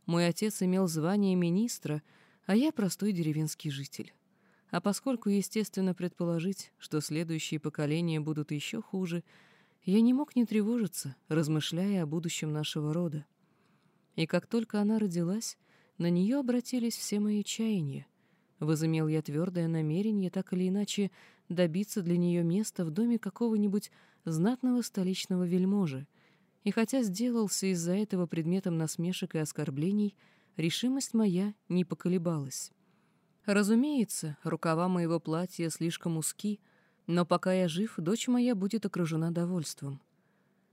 Speaker 1: Мой отец имел звание министра, а я простой деревенский житель. А поскольку, естественно, предположить, что следующие поколения будут еще хуже, я не мог не тревожиться, размышляя о будущем нашего рода. И как только она родилась, на нее обратились все мои чаяния. Возымел я твердое намерение так или иначе добиться для нее места в доме какого-нибудь знатного столичного вельможи, и хотя сделался из-за этого предметом насмешек и оскорблений, решимость моя не поколебалась. Разумеется, рукава моего платья слишком узки, но пока я жив, дочь моя будет окружена довольством.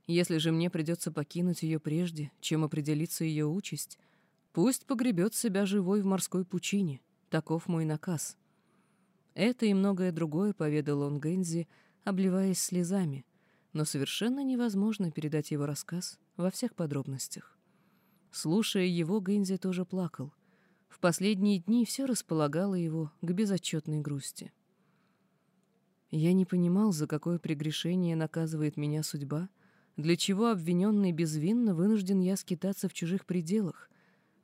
Speaker 1: Если же мне придется покинуть ее прежде, чем определится ее участь, пусть погребет себя живой в морской пучине. Таков мой наказ. Это и многое другое поведал он Гензи, обливаясь слезами, но совершенно невозможно передать его рассказ во всех подробностях. Слушая его, Гензи тоже плакал. В последние дни все располагало его к безотчетной грусти. Я не понимал, за какое прегрешение наказывает меня судьба, для чего обвиненный безвинно вынужден я скитаться в чужих пределах,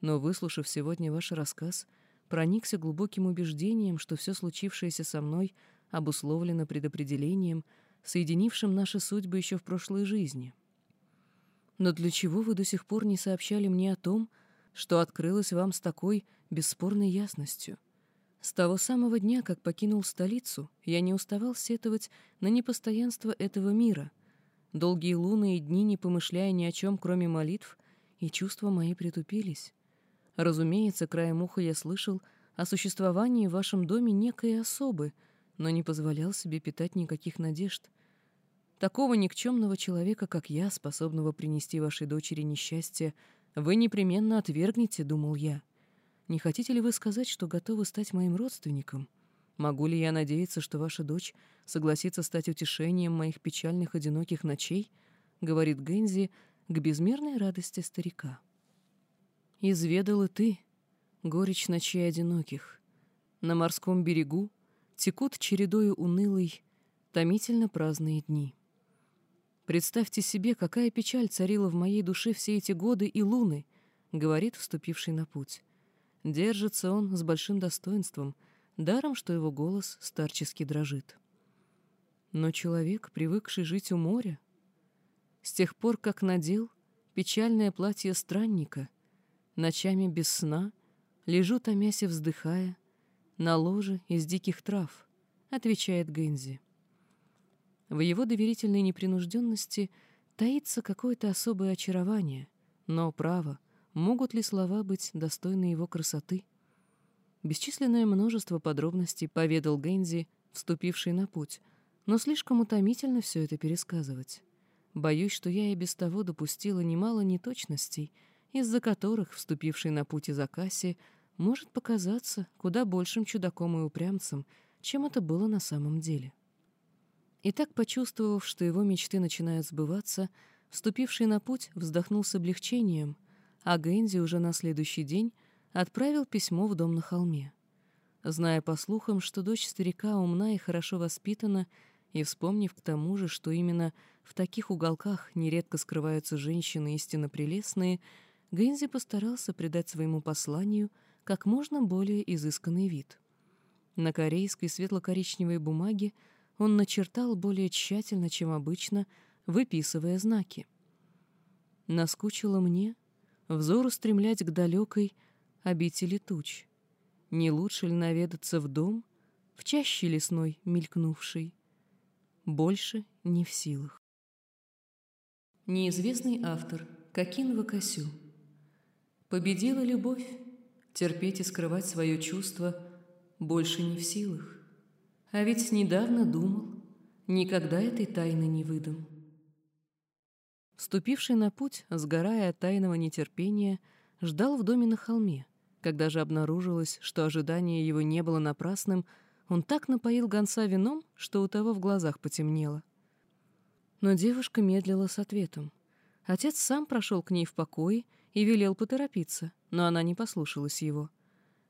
Speaker 1: но, выслушав сегодня ваш рассказ, — проникся глубоким убеждением, что все случившееся со мной обусловлено предопределением, соединившим наши судьбы еще в прошлой жизни. Но для чего вы до сих пор не сообщали мне о том, что открылось вам с такой бесспорной ясностью? С того самого дня, как покинул столицу, я не уставал сетовать на непостоянство этого мира. Долгие луны и дни, не помышляя ни о чем, кроме молитв, и чувства мои притупились. Разумеется, краем уха я слышал о существовании в вашем доме некой особы, но не позволял себе питать никаких надежд. Такого никчемного человека, как я, способного принести вашей дочери несчастье, вы непременно отвергнете, думал я. Не хотите ли вы сказать, что готовы стать моим родственником? Могу ли я надеяться, что ваша дочь согласится стать утешением моих печальных одиноких ночей? говорит Гензи к безмерной радости старика. Изведал и ты горечь ночей одиноких. На морском берегу текут чередою унылой, томительно праздные дни. Представьте себе, какая печаль царила в моей душе все эти годы и луны, — говорит вступивший на путь. Держится он с большим достоинством, даром, что его голос старчески дрожит. Но человек, привыкший жить у моря, с тех пор, как надел печальное платье странника, ночами без сна, лежу томяся вздыхая, на ложе из диких трав, отвечает Гэнзи. В его доверительной непринужденности таится какое-то особое очарование, но, право, могут ли слова быть достойны его красоты? Бесчисленное множество подробностей поведал Гэнзи, вступивший на путь, но слишком утомительно все это пересказывать. Боюсь, что я и без того допустила немало неточностей, из-за которых вступивший на путь из Акаси может показаться куда большим чудаком и упрямцем, чем это было на самом деле. И так, почувствовав, что его мечты начинают сбываться, вступивший на путь вздохнул с облегчением, а Гэнди уже на следующий день отправил письмо в дом на холме. Зная по слухам, что дочь старика умна и хорошо воспитана, и вспомнив к тому же, что именно в таких уголках нередко скрываются женщины истинно прелестные, Гэнзи постарался придать своему посланию как можно более изысканный вид. На корейской светло-коричневой бумаге он начертал более тщательно, чем обычно, выписывая знаки. Наскучило мне взор устремлять к далекой обители туч. Не лучше ли наведаться в дом, в чаще лесной мелькнувший? Больше не в силах. Неизвестный автор Кокин Вакасю. Победила любовь, терпеть и скрывать свое чувство больше не в силах. А ведь недавно думал, никогда этой тайны не выдам. Вступивший на путь, сгорая от тайного нетерпения, ждал в доме на холме. Когда же обнаружилось, что ожидание его не было напрасным, он так напоил гонца вином, что у того в глазах потемнело. Но девушка медлила с ответом. Отец сам прошел к ней в покое и велел поторопиться, но она не послушалась его.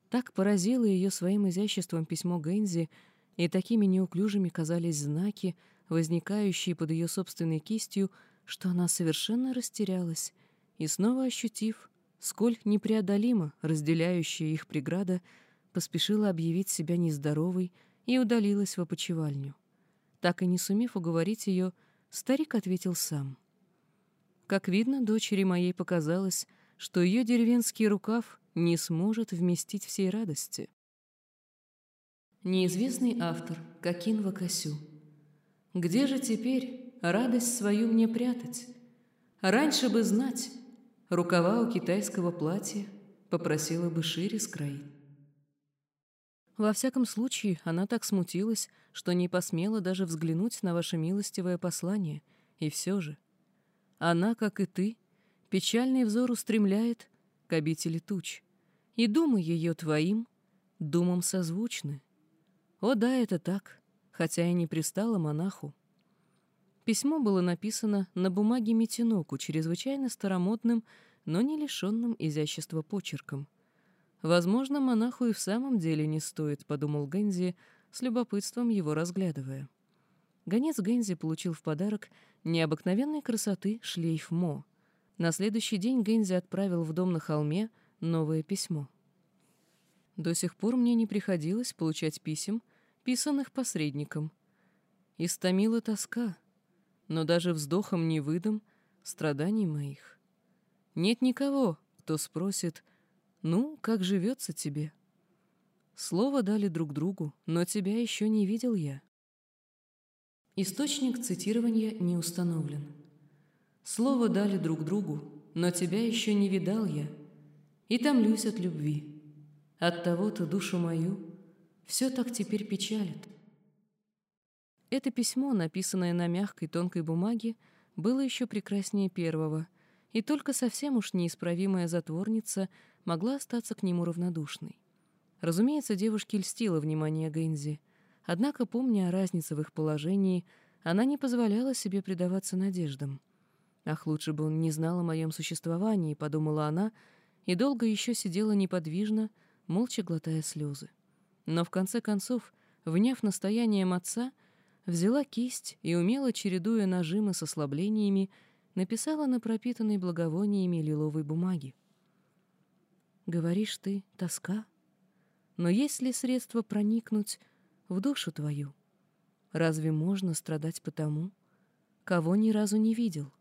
Speaker 1: Так поразило ее своим изяществом письмо Гэнзи, и такими неуклюжими казались знаки, возникающие под ее собственной кистью, что она совершенно растерялась, и снова ощутив, сколь непреодолимо разделяющая их преграда, поспешила объявить себя нездоровой и удалилась в опочивальню. Так и не сумев уговорить ее, старик ответил сам. Как видно, дочери моей показалось, что ее деревенский рукав не сможет вместить всей радости. Неизвестный автор Кокин Вакасю. Где же теперь радость свою мне прятать? Раньше бы знать, рукава у китайского платья попросила бы шире скроить. Во всяком случае, она так смутилась, что не посмела даже взглянуть на ваше милостивое послание, и все же. Она, как и ты, печальный взор устремляет к обители туч, и думы ее твоим думам созвучны. О да, это так, хотя и не пристало монаху. Письмо было написано на бумаге Митиноку, чрезвычайно старомодным, но не лишенным изящества почерком. «Возможно, монаху и в самом деле не стоит», — подумал Гэнзи, с любопытством его разглядывая. Гонец Гэнзи получил в подарок необыкновенной красоты шлейф Мо. На следующий день Гэнзи отправил в дом на холме новое письмо. До сих пор мне не приходилось получать писем, писанных посредником. Истомила тоска, но даже вздохом не выдам страданий моих. Нет никого, кто спросит, «Ну, как живется тебе?» Слово дали друг другу, но тебя еще не видел я. Источник цитирования не установлен. Слово дали друг другу, но тебя еще не видал я, и томлюсь от любви. От того-то душу мою все так теперь печалит. Это письмо, написанное на мягкой тонкой бумаге, было еще прекраснее первого, и только совсем уж неисправимая затворница могла остаться к нему равнодушной. Разумеется, девушке льстило внимание Гэнзи, однако, помня о разнице в их положении, она не позволяла себе предаваться надеждам. «Ах, лучше бы он не знал о моем существовании», — подумала она, и долго еще сидела неподвижно, молча глотая слезы. Но в конце концов, вняв настоянием отца, взяла кисть и, умело чередуя нажимы с ослаблениями, написала на пропитанной благовониями лиловой бумаге. «Говоришь ты, тоска? Но есть ли средство проникнуть в душу твою? Разве можно страдать по тому, кого ни разу не видел?»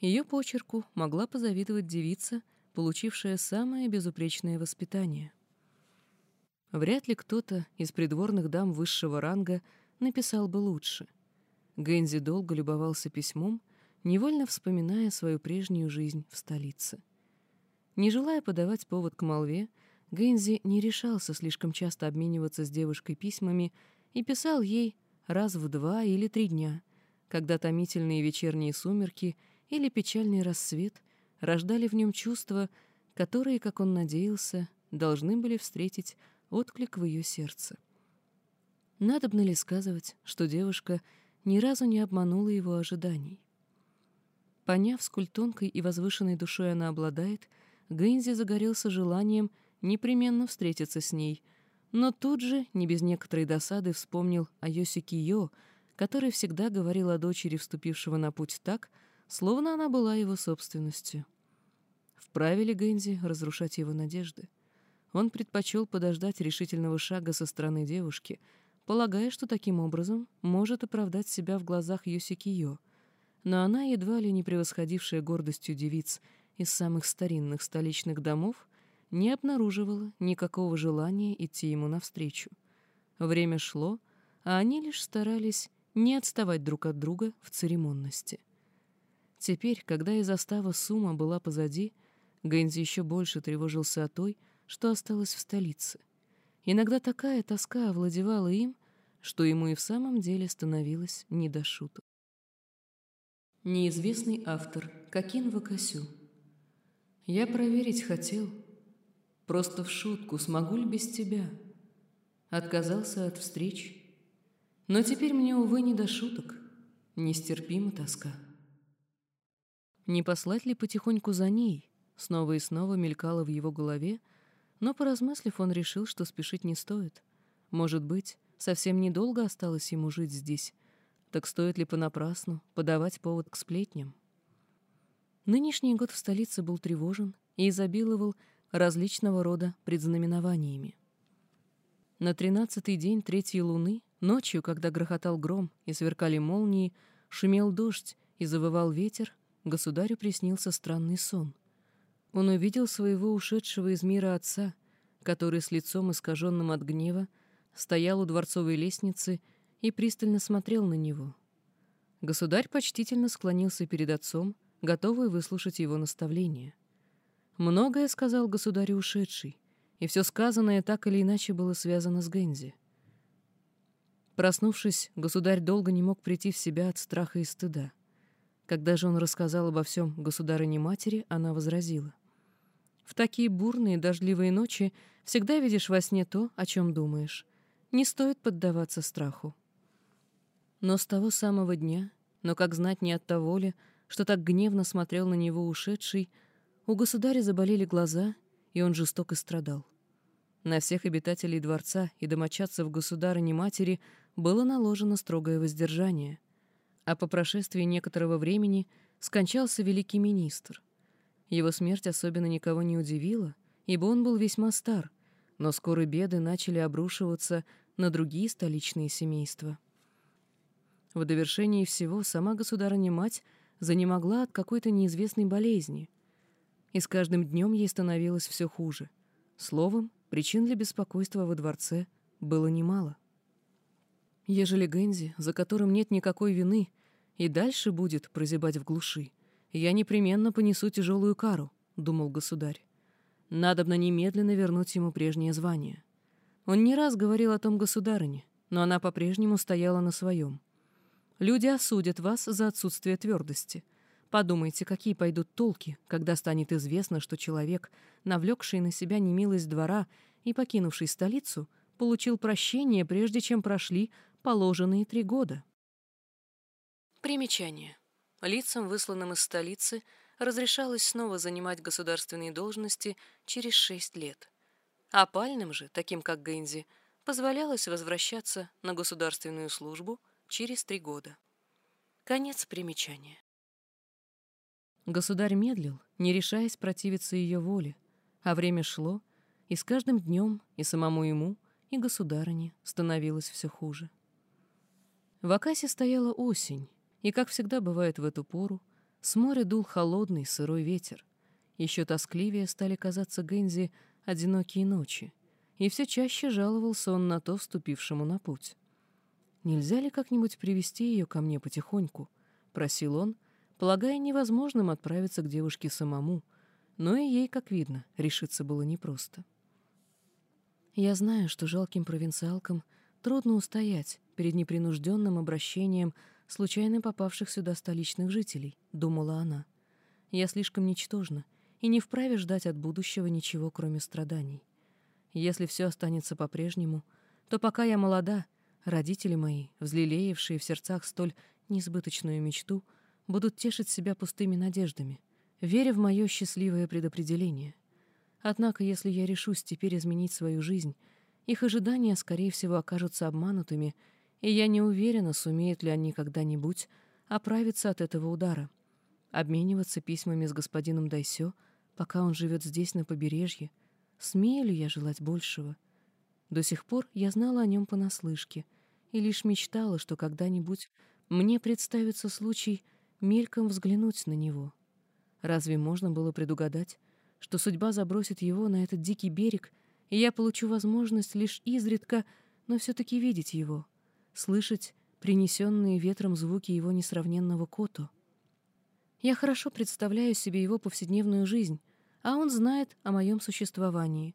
Speaker 1: Ее почерку могла позавидовать девица, получившая самое безупречное воспитание. Вряд ли кто-то из придворных дам высшего ранга написал бы лучше. Гэнзи долго любовался письмом, невольно вспоминая свою прежнюю жизнь в столице. Не желая подавать повод к молве, Гэнзи не решался слишком часто обмениваться с девушкой письмами и писал ей раз в два или три дня, когда томительные вечерние сумерки или печальный рассвет рождали в нем чувства, которые, как он надеялся, должны были встретить отклик в ее сердце. Надобно ли сказывать, что девушка ни разу не обманула его ожиданий? Поняв, сколь тонкой и возвышенной душой она обладает, Гэнзи загорелся желанием непременно встретиться с ней, но тут же, не без некоторой досады, вспомнил о Йосике Йо, который всегда говорил о дочери, вступившего на путь так, словно она была его собственностью. Вправе ли Гэнзи разрушать его надежды? Он предпочел подождать решительного шага со стороны девушки, полагая, что таким образом может оправдать себя в глазах Йосикиё, но она, едва ли не превосходившая гордостью девиц из самых старинных столичных домов, не обнаруживала никакого желания идти ему навстречу. Время шло, а они лишь старались не отставать друг от друга в церемонности. Теперь, когда и застава Сума была позади, Гэнзи еще больше тревожился о той, что осталось в столице. Иногда такая тоска овладевала им, что ему и в самом деле становилось не до шуток. Неизвестный автор Кокин Вакасю Я проверить хотел, просто в шутку, смогу ли без тебя. Отказался от встреч, но теперь мне, увы, не до шуток, нестерпима тоска. Не послать ли потихоньку за ней? Снова и снова мелькало в его голове, но, поразмыслив, он решил, что спешить не стоит. Может быть, совсем недолго осталось ему жить здесь. Так стоит ли понапрасну подавать повод к сплетням? Нынешний год в столице был тревожен и изобиловал различного рода предзнаменованиями. На тринадцатый день третьей луны, ночью, когда грохотал гром и сверкали молнии, шумел дождь и завывал ветер, государю приснился странный сон. Он увидел своего ушедшего из мира отца, который с лицом искаженным от гнева стоял у дворцовой лестницы и пристально смотрел на него. Государь почтительно склонился перед отцом, готовый выслушать его наставления. Многое сказал государь ушедший, и все сказанное так или иначе было связано с Гензи. Проснувшись, государь долго не мог прийти в себя от страха и стыда. Когда же он рассказал обо всем государыне-матери, она возразила. В такие бурные дождливые ночи всегда видишь во сне то, о чем думаешь. Не стоит поддаваться страху. Но с того самого дня, но как знать не от того ли, что так гневно смотрел на него ушедший, у государя заболели глаза, и он жестоко страдал. На всех обитателей дворца и домочадцев государыни-матери было наложено строгое воздержание, а по прошествии некоторого времени скончался великий министр — его смерть особенно никого не удивила, ибо он был весьма стар, но скоро беды начали обрушиваться на другие столичные семейства. В довершении всего сама государыня-мать занемогла от какой-то неизвестной болезни, и с каждым днем ей становилось все хуже. Словом, причин для беспокойства во дворце было немало. Ежели Гензи, за которым нет никакой вины, и дальше будет прозябать в глуши, я непременно понесу тяжелую кару», — думал государь. «Надобно немедленно вернуть ему прежнее звание». Он не раз говорил о том государыне, но она по-прежнему стояла на своем. «Люди осудят вас за отсутствие твердости. Подумайте, какие пойдут толки, когда станет известно, что человек, навлекший на себя немилость двора и покинувший столицу, получил прощение, прежде чем прошли положенные три года». Примечание. Лицам, высланным из столицы, разрешалось снова занимать государственные должности через шесть лет. Опальным же, таким как Гэнзи, позволялось возвращаться на государственную службу через три года. Конец примечания. Государь медлил, не решаясь противиться ее воле, а время шло, и с каждым днем и самому ему, и государыне становилось все хуже. В Акасе стояла осень, и, как всегда бывает в эту пору, с моря дул холодный сырой ветер. Еще тоскливее стали казаться Гензи одинокие ночи, и все чаще жаловался он на то, вступившему на путь. «Нельзя ли как-нибудь привести ее ко мне потихоньку?» — просил он, полагая невозможным отправиться к девушке самому, но и ей, как видно, решиться было непросто. «Я знаю, что жалким провинциалкам трудно устоять перед непринужденным обращением случайно попавших сюда столичных жителей», — думала она. «Я слишком ничтожна и не вправе ждать от будущего ничего, кроме страданий. Если все останется по-прежнему, то пока я молода, родители мои, взлелеявшие в сердцах столь несбыточную мечту, будут тешить себя пустыми надеждами, веря в мое счастливое предопределение. Однако, если я решусь теперь изменить свою жизнь, их ожидания, скорее всего, окажутся обманутыми, и я не уверена, сумеют ли они когда-нибудь оправиться от этого удара. Обмениваться письмами с господином Дайсё, пока он живет здесь, на побережье, Смею ли я желать большего? До сих пор я знала о нем понаслышке и лишь мечтала, что когда-нибудь мне представится случай мельком взглянуть на него. Разве можно было предугадать, что судьба забросит его на этот дикий берег, и я получу возможность лишь изредка, но все-таки видеть его, слышать принесенные ветром звуки его несравненного кото? Я хорошо представляю себе его повседневную жизнь, а он знает о моем существовании.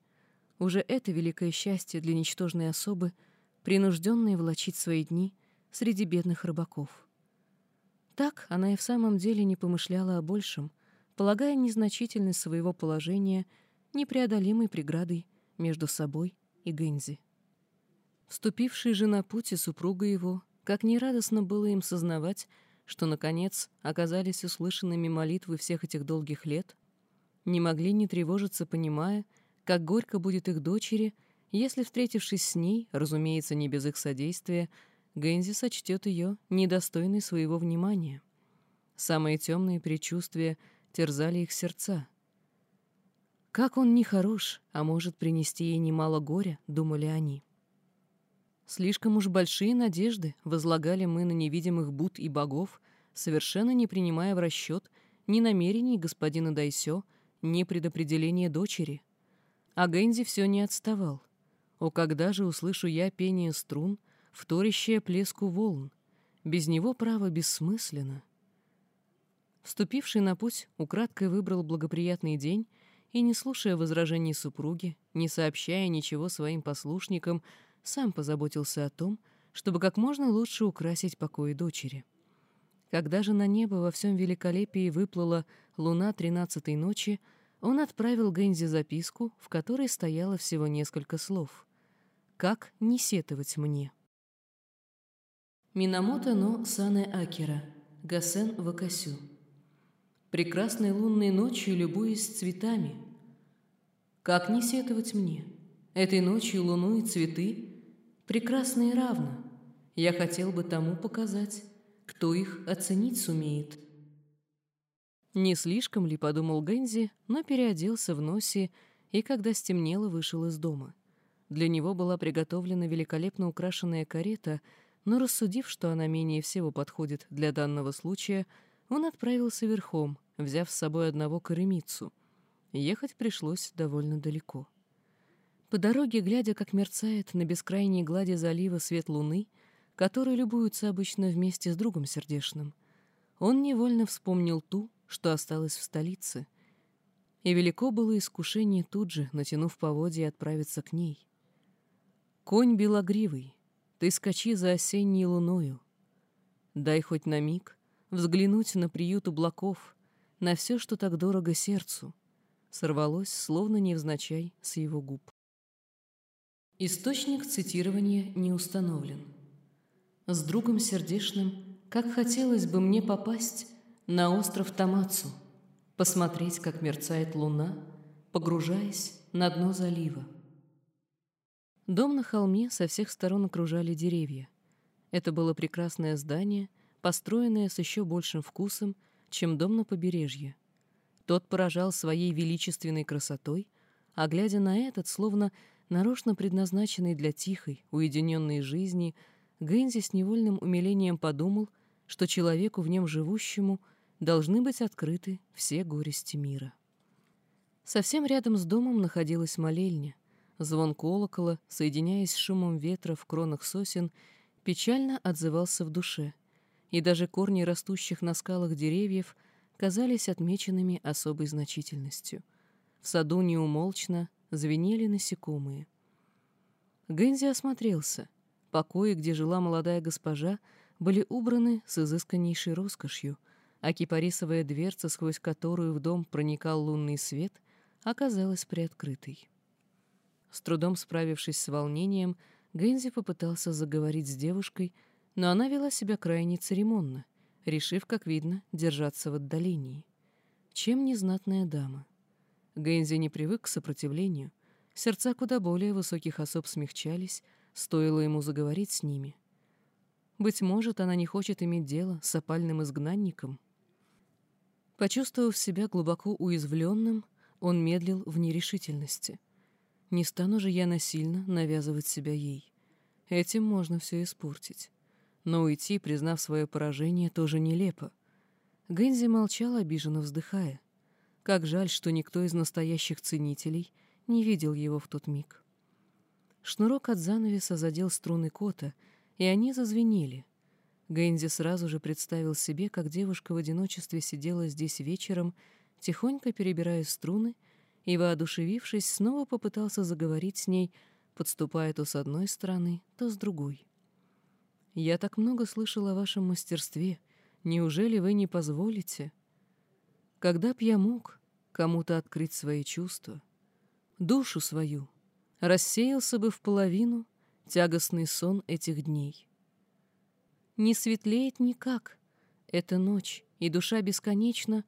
Speaker 1: Уже это великое счастье для ничтожной особы, принужденной влачить свои дни среди бедных рыбаков. Так она и в самом деле не помышляла о большем, полагая незначительность своего положения непреодолимой преградой между собой и Гензи. Вступивший же на путь и супруга его, как нерадостно было им сознавать, что, наконец, оказались услышанными молитвы всех этих долгих лет, не могли не тревожиться, понимая, как горько будет их дочери, если, встретившись с ней, разумеется, не без их содействия, Гэнзи сочтет ее недостойной своего внимания. Самые темные предчувствия терзали их сердца. «Как он нехорош, а может принести ей немало горя», — думали они. Слишком уж большие надежды возлагали мы на невидимых Буд и богов, совершенно не принимая в расчет ни намерений господина Дайсё, ни предопределение дочери. А Гэнзи все не отставал. О, когда же услышу я пение струн, вторящее плеску волн? Без него право бессмысленно. Вступивший на путь, украдкой выбрал благоприятный день и, не слушая возражений супруги, не сообщая ничего своим послушникам, сам позаботился о том, чтобы как можно лучше украсить покои дочери. Когда же на небо во всем великолепии выплыла луна тринадцатой ночи, он отправил Гэнзи записку, в которой стояло всего несколько слов. «Как не сетовать мне?» Минамото но Сане Акера, Гасен Вакасю. Прекрасной лунной ночью любуясь цветами. Как не сетовать мне? Этой ночью луну и цветы прекрасные равно. Я хотел бы тому показать, кто их оценить сумеет. Не слишком ли, подумал Гензи, но переоделся в носе и, когда стемнело, вышел из дома. Для него была приготовлена великолепно украшенная карета, но рассудив, что она менее всего подходит для данного случая, он отправился верхом, взяв с собой одного коремицу. Ехать пришлось довольно далеко. По дороге, глядя, как мерцает на бескрайней глади залива свет луны, который любуются обычно вместе с другом сердешным, он невольно вспомнил ту, что осталось в столице, и велико было искушение тут же, натянув поводья, отправиться к ней. Конь белогривый, ты скачи за осенней луною. Дай хоть на миг взглянуть на приют облаков, на все, что так дорого сердцу, сорвалось, словно невзначай, с его губ. Источник цитирования не установлен. С другом сердечным, как хотелось бы мне попасть на остров Тамацу, посмотреть, как мерцает луна, погружаясь на дно залива. Дом на холме со всех сторон окружали деревья. Это было прекрасное здание, построенное с еще большим вкусом, чем дом на побережье. Тот поражал своей величественной красотой, а глядя на этот, словно нарочно предназначенный для тихой, уединенной жизни, Гэнзи с невольным умилением подумал, что человеку в нем живущему должны быть открыты все горести мира. Совсем рядом с домом находилась молельня. Звон колокола, соединяясь с шумом ветра в кронах сосен, печально отзывался в душе, и даже корни растущих на скалах деревьев казались отмеченными особой значительностью. В саду неумолчно звенели насекомые. Гэнзи осмотрелся. Покои, где жила молодая госпожа, были убраны с изысканнейшей роскошью, а кипарисовая дверца, сквозь которую в дом проникал лунный свет, оказалась приоткрытой. С трудом справившись с волнением, Гэнзи попытался заговорить с девушкой, но она вела себя крайне церемонно, решив, как видно, держаться в отдалении. Чем незнатная дама? Гэнзи не привык к сопротивлению, сердца куда более высоких особ смягчались, стоило ему заговорить с ними. Быть может, она не хочет иметь дело с опальным изгнанником? Почувствовав себя глубоко уязвленным, он медлил в нерешительности. Не стану же я насильно навязывать себя ей. Этим можно все испортить. Но уйти, признав свое поражение, тоже нелепо. Гэнзи молчал, обиженно вздыхая. Как жаль, что никто из настоящих ценителей не видел его в тот миг. Шнурок от занавеса задел струны кота, и они зазвенели. Гэнзи сразу же представил себе, как девушка в одиночестве сидела здесь вечером тихонько перебирая струны, и, воодушевившись, снова попытался заговорить с ней, подступая то с одной стороны, то с другой. «Я так много слышал о вашем мастерстве. Неужели вы не позволите? Когда б я мог кому-то открыть свои чувства, душу свою, рассеялся бы в половину тягостный сон этих дней. Не светлеет никак эта ночь, и душа бесконечно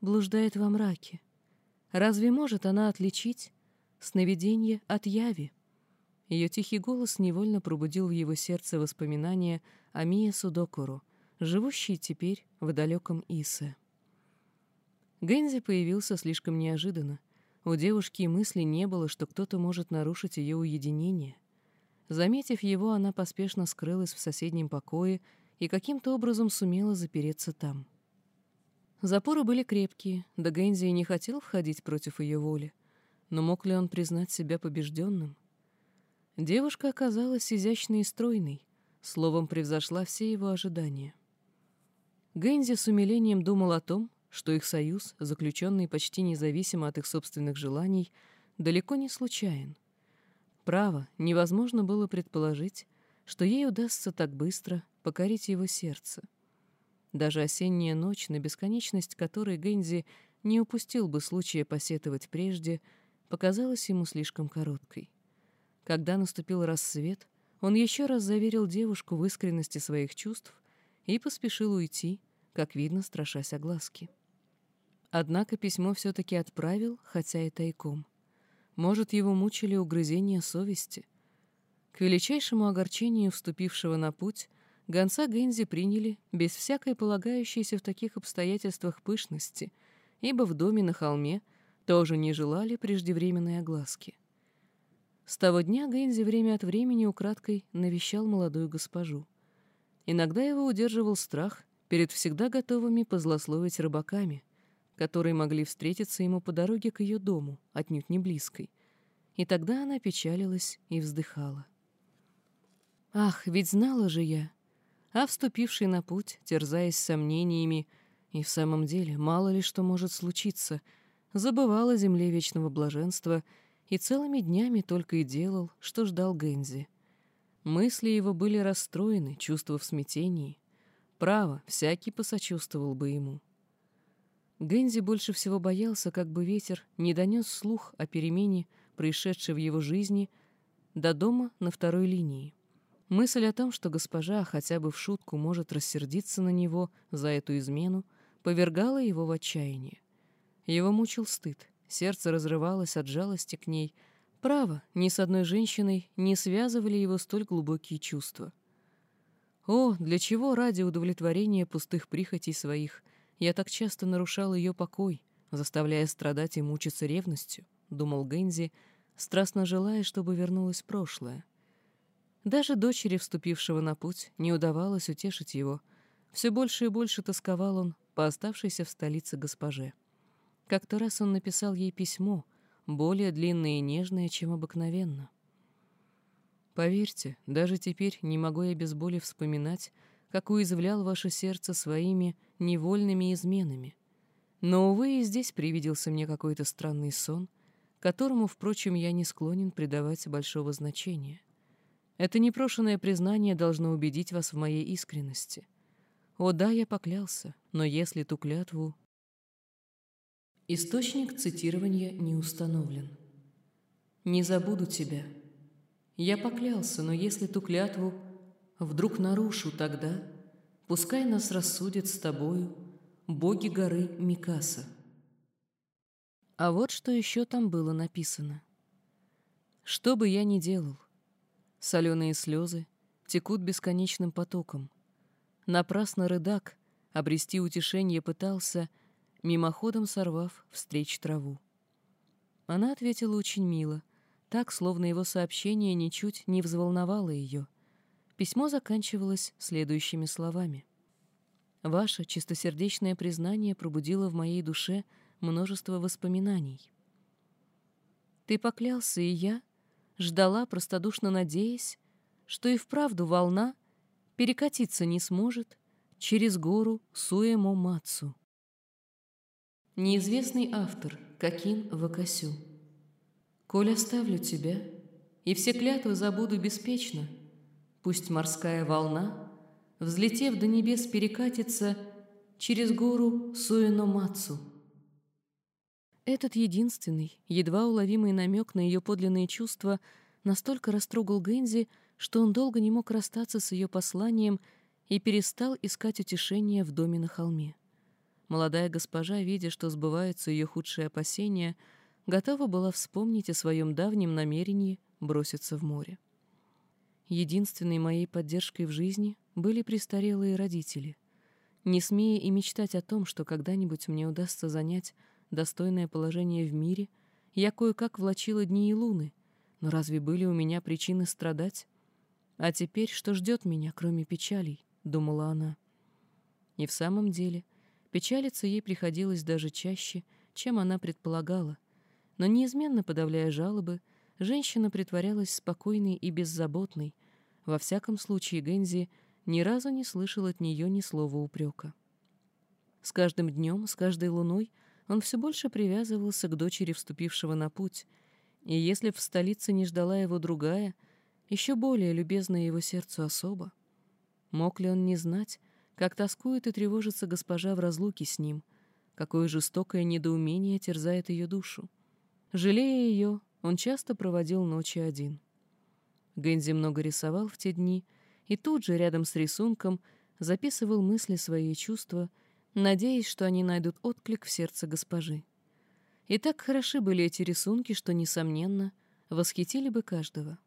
Speaker 1: блуждает во мраке. Разве может она отличить сновидение от яви? Ее тихий голос невольно пробудил в его сердце воспоминания о Мие Судокуру, живущей теперь в далеком Исе. Гэнзи появился слишком неожиданно. У девушки и мысли не было, что кто-то может нарушить ее уединение. Заметив его, она поспешно скрылась в соседнем покое и каким-то образом сумела запереться там. Запоры были крепкие, да Гэнзи и не хотел входить против ее воли. Но мог ли он признать себя побежденным? Девушка оказалась изящной и стройной, словом, превзошла все его ожидания. Гэнзи с умилением думал о том, что их союз, заключенный почти независимо от их собственных желаний, далеко не случайен. Право, невозможно было предположить, что ей удастся так быстро покорить его сердце — даже осенняя ночь, на бесконечность которой Гэнзи не упустил бы случая посетовать прежде, показалась ему слишком короткой. Когда наступил рассвет, он еще раз заверил девушку в искренности своих чувств и поспешил уйти, как видно, страшась огласки. Однако письмо все-таки отправил, хотя и тайком. Может, его мучили угрызения совести. К величайшему огорчению вступившего на путь Гонца Гэнзи приняли без всякой полагающейся в таких обстоятельствах пышности, ибо в доме на холме тоже не желали преждевременной огласки. С того дня Гэнзи время от времени украдкой навещал молодую госпожу. Иногда его удерживал страх перед всегда готовыми позлословить рыбаками, которые могли встретиться ему по дороге к ее дому, отнюдь не близкой. И тогда она печалилась и вздыхала. «Ах, ведь знала же я, а вступивший на путь, терзаясь сомнениями, и в самом деле мало ли что может случиться, забывал о земле вечного блаженства и целыми днями только и делал, что ждал Гэнзи. Мысли его были расстроены, чувства в смятении. Право, всякий посочувствовал бы ему. Гэнзи больше всего боялся, как бы ветер не донес слух о перемене, происшедшей в его жизни, до дома на второй линии. Мысль о том, что госпожа хотя бы в шутку может рассердиться на него за эту измену, повергала его в отчаяние. Его мучил стыд, сердце разрывалось от жалости к ней, Право, ни с одной женщиной не связывали его столь глубокие чувства. О, для чего ради удовлетворения пустых прихотей своих я так часто нарушал ее покой, заставляя страдать и мучиться ревностью, — думал Гэнзи, страстно желая, чтобы вернулось прошлое. Даже дочери, вступившего на путь, не удавалось утешить его. Все больше и больше тосковал он по оставшейся в столице госпоже. Как-то раз он написал ей письмо, более длинное и нежное, чем обыкновенно. Поверьте, даже теперь не могу я без боли вспоминать, как уязвлял ваше сердце своими невольными изменами. Но, увы, и здесь привиделся мне какой-то странный сон, которому, впрочем, я не склонен придавать большого значения. Это непрошенное признание должно убедить вас в моей искренности. О да, я поклялся, но если ту клятву... Источник цитирования не установлен. «Не забуду тебя. Я поклялся, но если ту клятву вдруг нарушу, тогда пускай нас рассудят с тобою боги горы Микаса». А вот что еще там было написано. «Что бы я ни делал, Соленые слезы текут бесконечным потоком. Напрасно рыдак обрести утешение пытался, мимоходом сорвав встреч траву. Она ответила очень мило, так, словно его сообщение ничуть не взволновало ее. Письмо заканчивалось следующими словами. «Ваше чистосердечное признание пробудило в моей душе множество воспоминаний. Ты поклялся, и я — ждала, простодушно надеясь, что и вправду волна перекатиться не сможет через гору Суэмо-Мацу. Неизвестный автор Какин Вакасю. «Коль оставлю тебя, и все клятвы забуду беспечно, пусть морская волна, взлетев до небес, перекатится через гору Суэно-Мацу». Этот единственный, едва уловимый намек на ее подлинные чувства настолько растрогал Гэнзи, что он долго не мог расстаться с ее посланием и перестал искать утешения в доме на холме. Молодая госпожа, видя, что сбываются ее худшие опасения, готова была вспомнить о своем давнем намерении броситься в море. Единственной моей поддержкой в жизни были престарелые родители. Не смея и мечтать о том, что когда-нибудь мне удастся занять достойное положение в мире, я кое-как влачила дни и луны, но разве были у меня причины страдать? А теперь что ждет меня, кроме печалей? — думала она. И в самом деле, печалиться ей приходилось даже чаще, чем она предполагала. Но неизменно подавляя жалобы, женщина притворялась спокойной и беззаботной. Во всяком случае, Гензи ни разу не слышал от нее ни слова упрека. С каждым днем, с каждой луной — он все больше привязывался к дочери вступившего на путь, и если в столице не ждала его другая, еще более любезная его сердцу особа, мог ли он не знать, как тоскует и тревожится госпожа в разлуке с ним, какое жестокое недоумение терзает ее душу. Жалея ее, он часто проводил ночи один. Гэнзи много рисовал в те дни, и тут же, рядом с рисунком, записывал мысли свои и чувства — надеясь, что они найдут отклик в сердце госпожи. И так хороши были эти рисунки, что, несомненно, восхитили бы каждого.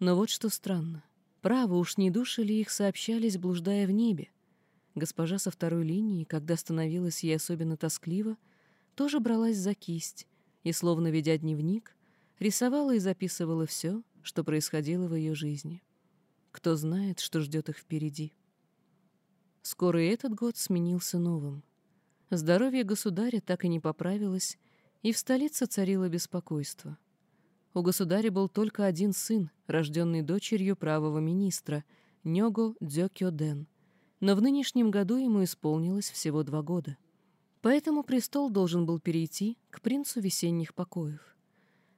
Speaker 1: Но вот что странно. Право, уж не души ли их сообщались, блуждая в небе? Госпожа со второй линии, когда становилась ей особенно тоскливо, тоже бралась за кисть и, словно ведя дневник, рисовала и записывала все, что происходило в ее жизни. Кто знает, что ждет их впереди. Скоро и этот год сменился новым. Здоровье государя так и не поправилось, и в столице царило беспокойство. У государя был только один сын, рожденный дочерью правого министра, Нёго Дзёкё Дэн, но в нынешнем году ему исполнилось всего два года. Поэтому престол должен был перейти к принцу весенних покоев.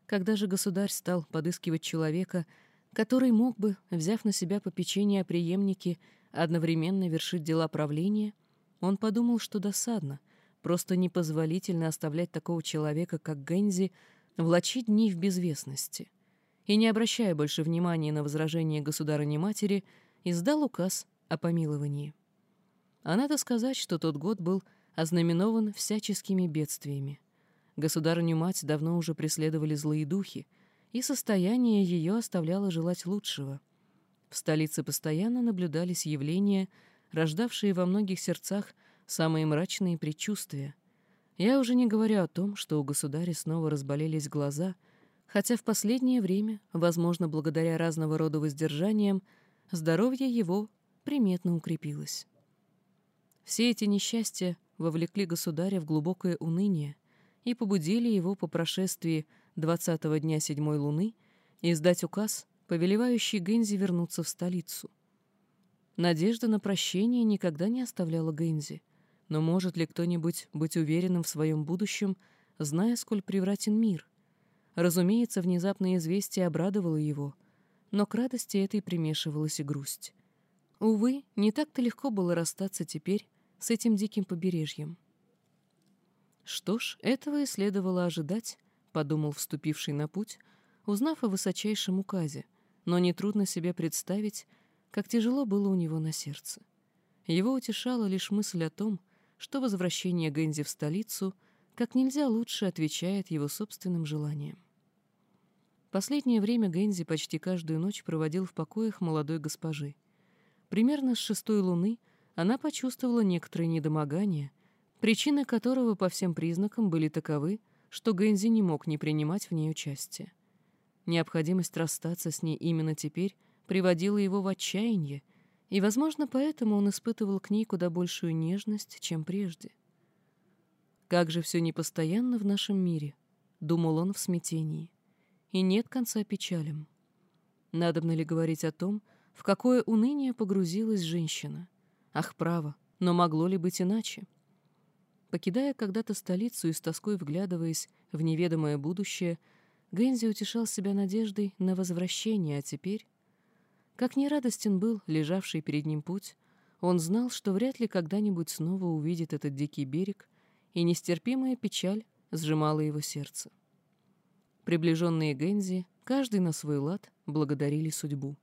Speaker 1: Когда же государь стал подыскивать человека, который мог бы, взяв на себя попечение о преемнике, одновременно вершить дела правления, он подумал, что досадно, просто непозволительно оставлять такого человека, как Гензи, влачить дни в безвестности. И, не обращая больше внимания на возражения государыни-матери, издал указ о помиловании. А надо сказать, что тот год был ознаменован всяческими бедствиями. Государыню-мать давно уже преследовали злые духи, и состояние ее оставляло желать лучшего. В столице постоянно наблюдались явления, рождавшие во многих сердцах самые мрачные предчувствия. Я уже не говорю о том, что у государя снова разболелись глаза, хотя в последнее время, возможно, благодаря разного рода воздержаниям, здоровье его приметно укрепилось. Все эти несчастья вовлекли государя в глубокое уныние и побудили его по прошествии двадцатого дня седьмой луны издать указ, повелевающий Гензи вернуться в столицу. Надежда на прощение никогда не оставляла Гензи, но может ли кто-нибудь быть уверенным в своем будущем, зная, сколь превратен мир? Разумеется, внезапное известие обрадовало его, но к радости этой примешивалась и грусть. Увы, не так-то легко было расстаться теперь с этим диким побережьем. Что ж, этого и следовало ожидать, подумал вступивший на путь, узнав о высочайшем указе, но нетрудно себе представить, как тяжело было у него на сердце. Его утешала лишь мысль о том, что возвращение Гэнзи в столицу как нельзя лучше отвечает его собственным желаниям. Последнее время Гэнзи почти каждую ночь проводил в покоях молодой госпожи. Примерно с шестой луны она почувствовала некоторое недомогание, причины которого по всем признакам были таковы, что Гэнзи не мог не принимать в ней участие. Необходимость расстаться с ней именно теперь приводила его в отчаяние, и, возможно, поэтому он испытывал к ней куда большую нежность, чем прежде. «Как же все непостоянно в нашем мире», — думал он в смятении и нет конца печалям. Надобно ли говорить о том, в какое уныние погрузилась женщина? Ах, право, но могло ли быть иначе? Покидая когда-то столицу и с тоской вглядываясь в неведомое будущее, Гэнзи утешал себя надеждой на возвращение, а теперь... Как нерадостен был лежавший перед ним путь, он знал, что вряд ли когда-нибудь снова увидит этот дикий берег, и нестерпимая печаль сжимала его сердце. Приближенные Гензи, каждый на свой лад, благодарили судьбу.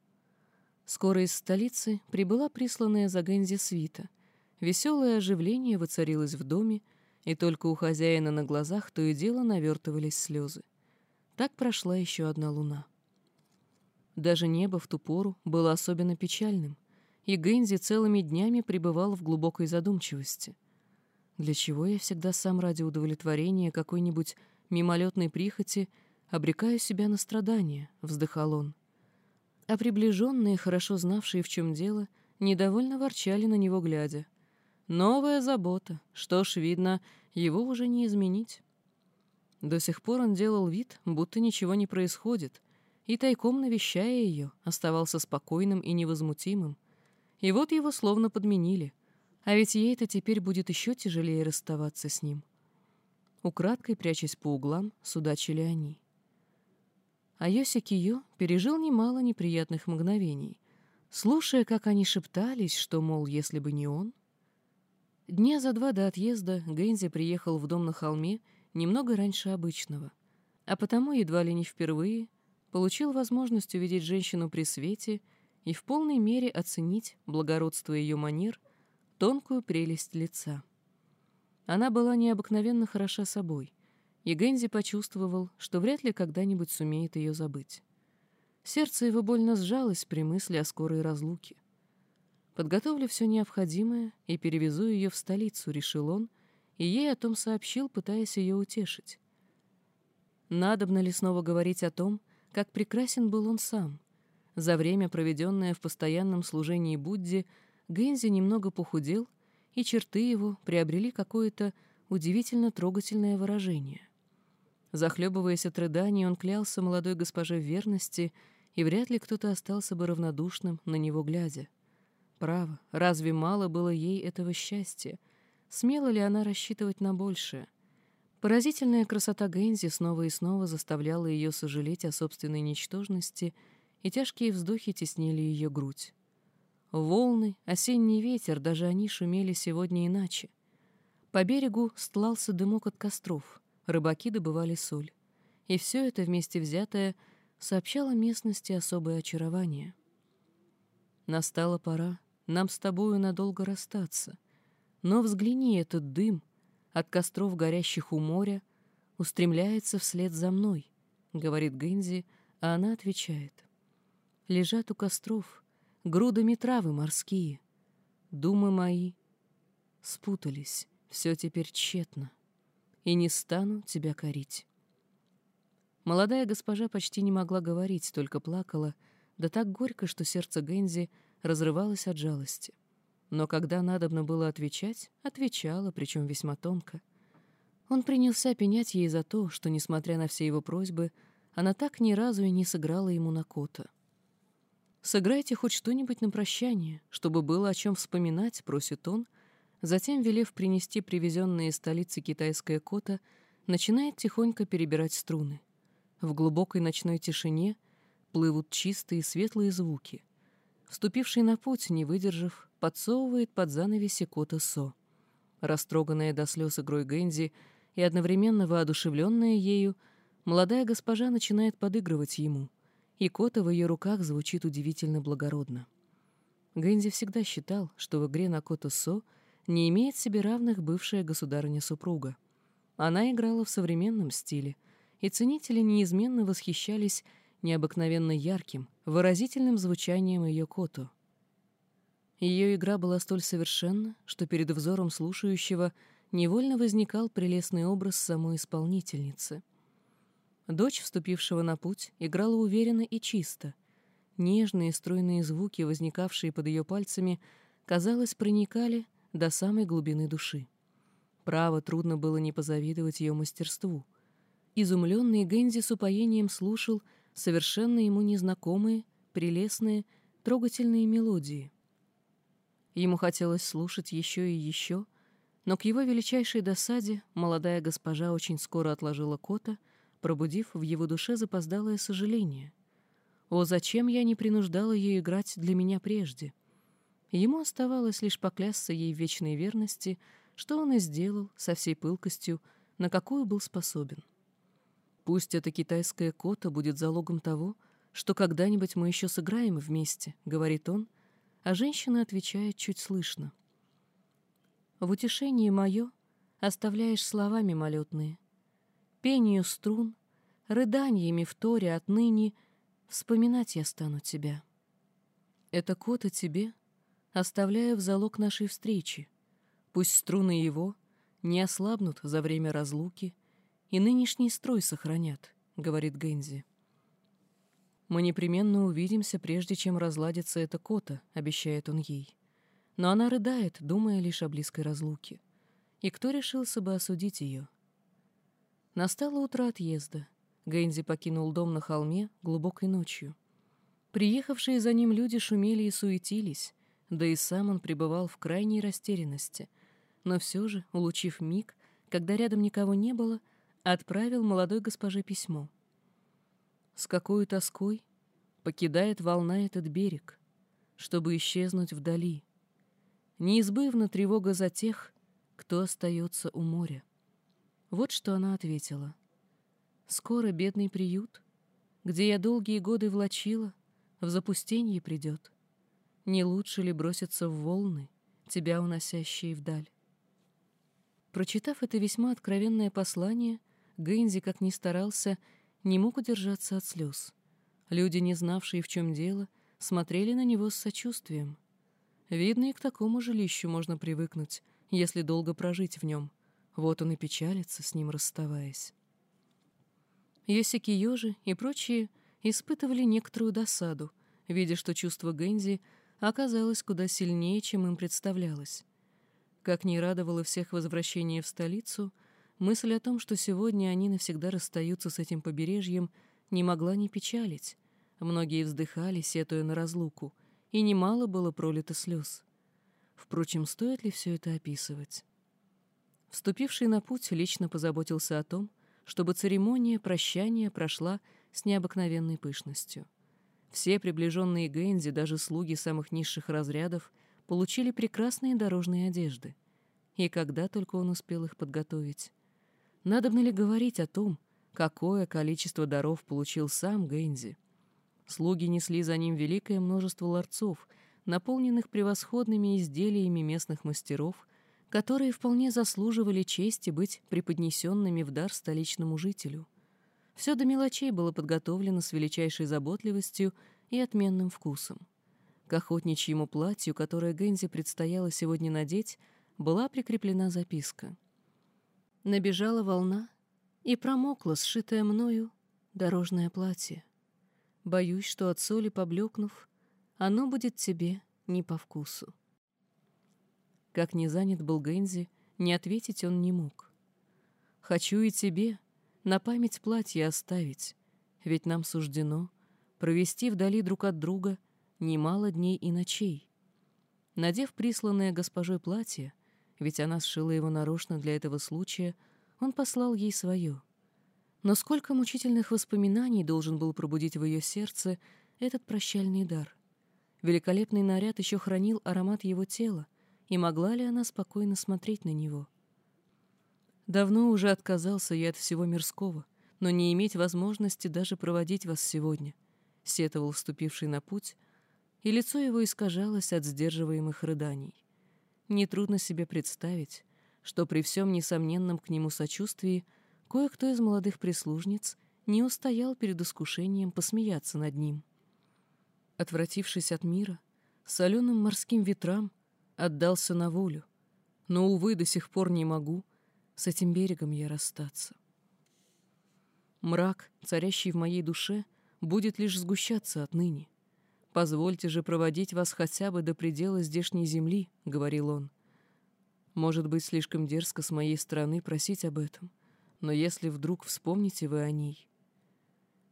Speaker 1: Скоро из столицы прибыла присланная за Гензи свита. Веселое оживление воцарилось в доме, и только у хозяина на глазах то и дело навертывались слезы. Так прошла еще одна луна. Даже небо в ту пору было особенно печальным, и Гензи целыми днями пребывал в глубокой задумчивости. Для чего я всегда сам ради удовлетворения какой-нибудь мимолетной прихоти — обрекаю себя на страдания», — вздыхал он. А приближенные, хорошо знавшие, в чем дело, недовольно ворчали на него, глядя. «Новая забота. Что ж, видно, его уже не изменить». До сих пор он делал вид, будто ничего не происходит, и, тайком навещая ее, оставался спокойным и невозмутимым. И вот его словно подменили, а ведь ей-то теперь будет еще тяжелее расставаться с ним. Украдкой, прячась по углам, судачили они. А Йоси Кио пережил немало неприятных мгновений, слушая, как они шептались, что, мол, если бы не он. Дня за два до отъезда Гэнзи приехал в дом на холме немного раньше обычного, а потому едва ли не впервые получил возможность увидеть женщину при свете и в полной мере оценить благородство ее манер, тонкую прелесть лица. Она была необыкновенно хороша собой — и Гензи почувствовал, что вряд ли когда-нибудь сумеет ее забыть. Сердце его больно сжалось при мысли о скорой разлуке. Подготовлю все необходимое и перевезу ее в столицу, решил он, и ей о том сообщил, пытаясь ее утешить. Надобно ли снова говорить о том, как прекрасен был он сам? За время, проведенное в постоянном служении Будде, Гензи немного похудел, и черты его приобрели какое-то удивительно трогательное выражение. Захлебываясь от рыданий, он клялся молодой госпоже в верности, и вряд ли кто-то остался бы равнодушным на него глядя. Право, разве мало было ей этого счастья? Смела ли она рассчитывать на большее? Поразительная красота Гэнзи снова и снова заставляла ее сожалеть о собственной ничтожности, и тяжкие вздохи теснили ее грудь. Волны, осенний ветер, даже они шумели сегодня иначе. По берегу стлался дымок от костров — рыбаки добывали соль. И все это вместе взятое сообщало местности особое очарование. Настала пора нам с тобою надолго расстаться. Но взгляни, этот дым от костров, горящих у моря, устремляется вслед за мной, — говорит Гэнзи, а она отвечает. Лежат у костров грудами травы морские. Думы мои спутались, все теперь тщетно, и не стану тебя корить. Молодая госпожа почти не могла говорить, только плакала, да так горько, что сердце Гэнзи разрывалось от жалости. Но когда надобно было отвечать, отвечала, причем весьма тонко. Он принялся пенять ей за то, что, несмотря на все его просьбы, она так ни разу и не сыграла ему на кота. «Сыграйте хоть что-нибудь на прощание, чтобы было о чем вспоминать», — просит он, затем, велев принести привезенные из столицы китайское кота, начинает тихонько перебирать струны. В глубокой ночной тишине плывут чистые светлые звуки. Вступивший на путь, не выдержав, подсовывает под занавеси кота Со. Растроганная до слез игрой Гэнзи и одновременно воодушевленная ею, молодая госпожа начинает подыгрывать ему, и кота в ее руках звучит удивительно благородно. Гэнзи всегда считал, что в игре на кота Со не имеет себе равных бывшая государыня-супруга. Она играла в современном стиле — и ценители неизменно восхищались необыкновенно ярким, выразительным звучанием ее коту. Ее игра была столь совершенна, что перед взором слушающего невольно возникал прелестный образ самой исполнительницы. Дочь, вступившего на путь, играла уверенно и чисто. Нежные стройные звуки, возникавшие под ее пальцами, казалось, проникали до самой глубины души. Право, трудно было не позавидовать ее мастерству. Изумленный Гэнзи с упоением слушал совершенно ему незнакомые, прелестные, трогательные мелодии. Ему хотелось слушать еще и еще, но к его величайшей досаде молодая госпожа очень скоро отложила кота, пробудив в его душе запоздалое сожаление. О, зачем я не принуждала ее играть для меня прежде? Ему оставалось лишь поклясться ей в вечной верности, что он и сделал со всей пылкостью, на какую был способен. Пусть эта китайская кота будет залогом того, что когда-нибудь мы еще сыграем вместе, — говорит он, а женщина отвечает чуть слышно. В утешении мое оставляешь слова мимолетные. Пению струн, рыданиями в торе отныне вспоминать я стану тебя. Это кота тебе оставляю в залог нашей встречи. Пусть струны его не ослабнут за время разлуки, и нынешний строй сохранят», — говорит Гэнзи. «Мы непременно увидимся, прежде чем разладится эта кота», — обещает он ей. Но она рыдает, думая лишь о близкой разлуке. И кто решился бы осудить ее? Настало утро отъезда. Гэнзи покинул дом на холме глубокой ночью. Приехавшие за ним люди шумели и суетились, да и сам он пребывал в крайней растерянности. Но все же, улучив миг, когда рядом никого не было, — отправил молодой госпоже письмо. С какой тоской покидает волна этот берег, чтобы исчезнуть вдали. Неизбывна тревога за тех, кто остается у моря. Вот что она ответила. «Скоро бедный приют, где я долгие годы влачила, в запустенье придет. Не лучше ли броситься в волны, тебя уносящие вдаль?» Прочитав это весьма откровенное послание, Гэнзи, как ни старался, не мог удержаться от слез. Люди, не знавшие, в чем дело, смотрели на него с сочувствием. Видно, и к такому жилищу можно привыкнуть, если долго прожить в нем. Вот он и печалится, с ним расставаясь. Йосики Йожи и прочие испытывали некоторую досаду, видя, что чувство Гэнзи оказалось куда сильнее, чем им представлялось. Как не радовало всех возвращение в столицу — Мысль о том, что сегодня они навсегда расстаются с этим побережьем, не могла не печалить. Многие вздыхали, сетуя на разлуку, и немало было пролито слез. Впрочем, стоит ли все это описывать? Вступивший на путь лично позаботился о том, чтобы церемония прощания прошла с необыкновенной пышностью. Все приближенные Гэнзи, даже слуги самых низших разрядов, получили прекрасные дорожные одежды. И когда только он успел их подготовить. Надобно ли говорить о том, какое количество даров получил сам Гэнзи? Слуги несли за ним великое множество ларцов, наполненных превосходными изделиями местных мастеров, которые вполне заслуживали чести быть преподнесенными в дар столичному жителю. Все до мелочей было подготовлено с величайшей заботливостью и отменным вкусом. К охотничьему платью, которое Гэнзи предстояло сегодня надеть, была прикреплена записка. Набежала волна и промокла сшитое мною дорожное платье. Боюсь, что от соли поблекнув, оно будет тебе не по вкусу. Как не занят был Гэнзи, не ответить он не мог. «Хочу и тебе на память платье оставить, ведь нам суждено провести вдали друг от друга немало дней и ночей». Надев присланное госпожой платье, ведь она сшила его нарочно для этого случая, он послал ей свое. Но сколько мучительных воспоминаний должен был пробудить в ее сердце этот прощальный дар. Великолепный наряд еще хранил аромат его тела, и могла ли она спокойно смотреть на него? Давно уже отказался я от всего мирского, но не иметь возможности даже проводить вас сегодня, — сетовал вступивший на путь, и лицо его искажалось от сдерживаемых рыданий. Нетрудно себе представить, что при всем несомненном к нему сочувствии кое-кто из молодых прислужниц не устоял перед искушением посмеяться над ним. Отвратившись от мира, соленым морским ветрам отдался на волю, но, увы, до сих пор не могу с этим берегом я расстаться. Мрак, царящий в моей душе, будет лишь сгущаться отныне. «Позвольте же проводить вас хотя бы до предела здешней земли», — говорил он. «Может быть, слишком дерзко с моей стороны просить об этом, но если вдруг вспомните вы о ней...»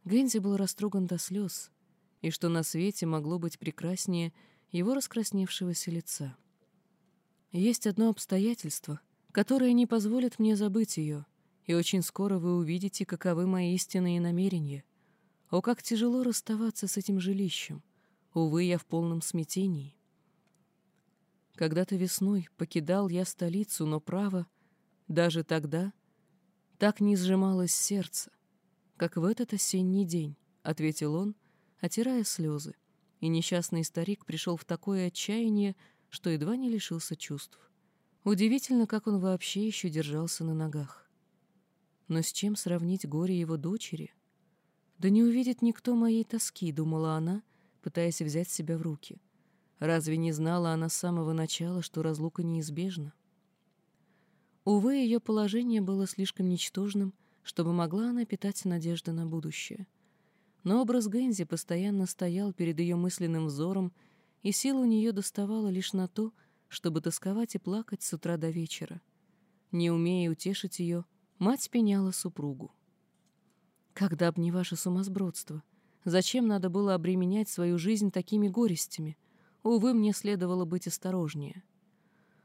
Speaker 1: Гэнзи был растроган до слез, и что на свете могло быть прекраснее его раскрасневшегося лица. Есть одно обстоятельство, которое не позволит мне забыть ее, и очень скоро вы увидите, каковы мои истинные намерения. О, как тяжело расставаться с этим жилищем! Увы, я в полном смятении. Когда-то весной покидал я столицу, но право, даже тогда так не сжималось сердце, как в этот осенний день, — ответил он, отирая слезы, и несчастный старик пришел в такое отчаяние, что едва не лишился чувств. Удивительно, как он вообще еще держался на ногах. Но с чем сравнить горе его дочери? Да не увидит никто моей тоски, думала она, пытаясь взять себя в руки. Разве не знала она с самого начала, что разлука неизбежна? Увы, ее положение было слишком ничтожным, чтобы могла она питать надежды на будущее. Но образ Гэнзи постоянно стоял перед ее мысленным взором, и сил у нее доставала лишь на то, чтобы тосковать и плакать с утра до вечера. Не умея утешить ее, мать пеняла супругу. «Когда б не ваше сумасбродство!» Зачем надо было обременять свою жизнь такими горестями? Увы, мне следовало быть осторожнее.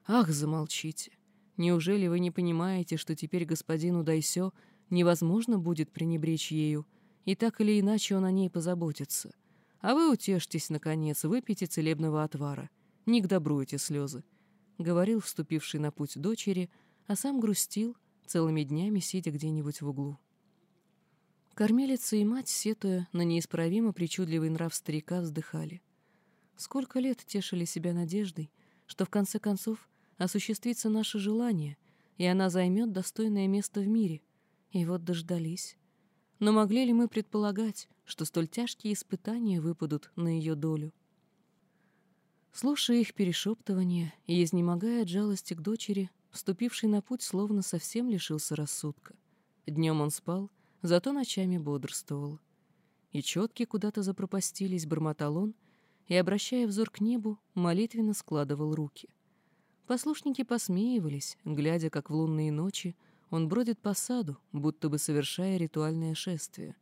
Speaker 1: Ах, замолчите. Неужели вы не понимаете, что теперь господину Дайсё невозможно будет пренебречь ею, и так или иначе он о ней позаботится? А вы утешьтесь, наконец, выпейте целебного отвара. Не к добру эти слезы. Говорил вступивший на путь дочери, а сам грустил, целыми днями сидя где-нибудь в углу. Кормилица и мать, сетуя на неисправимо причудливый нрав старика, вздыхали. Сколько лет тешили себя надеждой, что в конце концов осуществится наше желание, и она займет достойное место в мире. И вот дождались. Но могли ли мы предполагать, что столь тяжкие испытания выпадут на ее долю? Слушая их перешептывания и изнемогая от жалости к дочери, вступивший на путь словно совсем лишился рассудка. Днем он спал, зато ночами бодрствовал. И четки куда-то запропастились, бормотал он, и, обращая взор к небу, молитвенно складывал руки. Послушники посмеивались, глядя, как в лунные ночи он бродит по саду, будто бы совершая ритуальное шествие.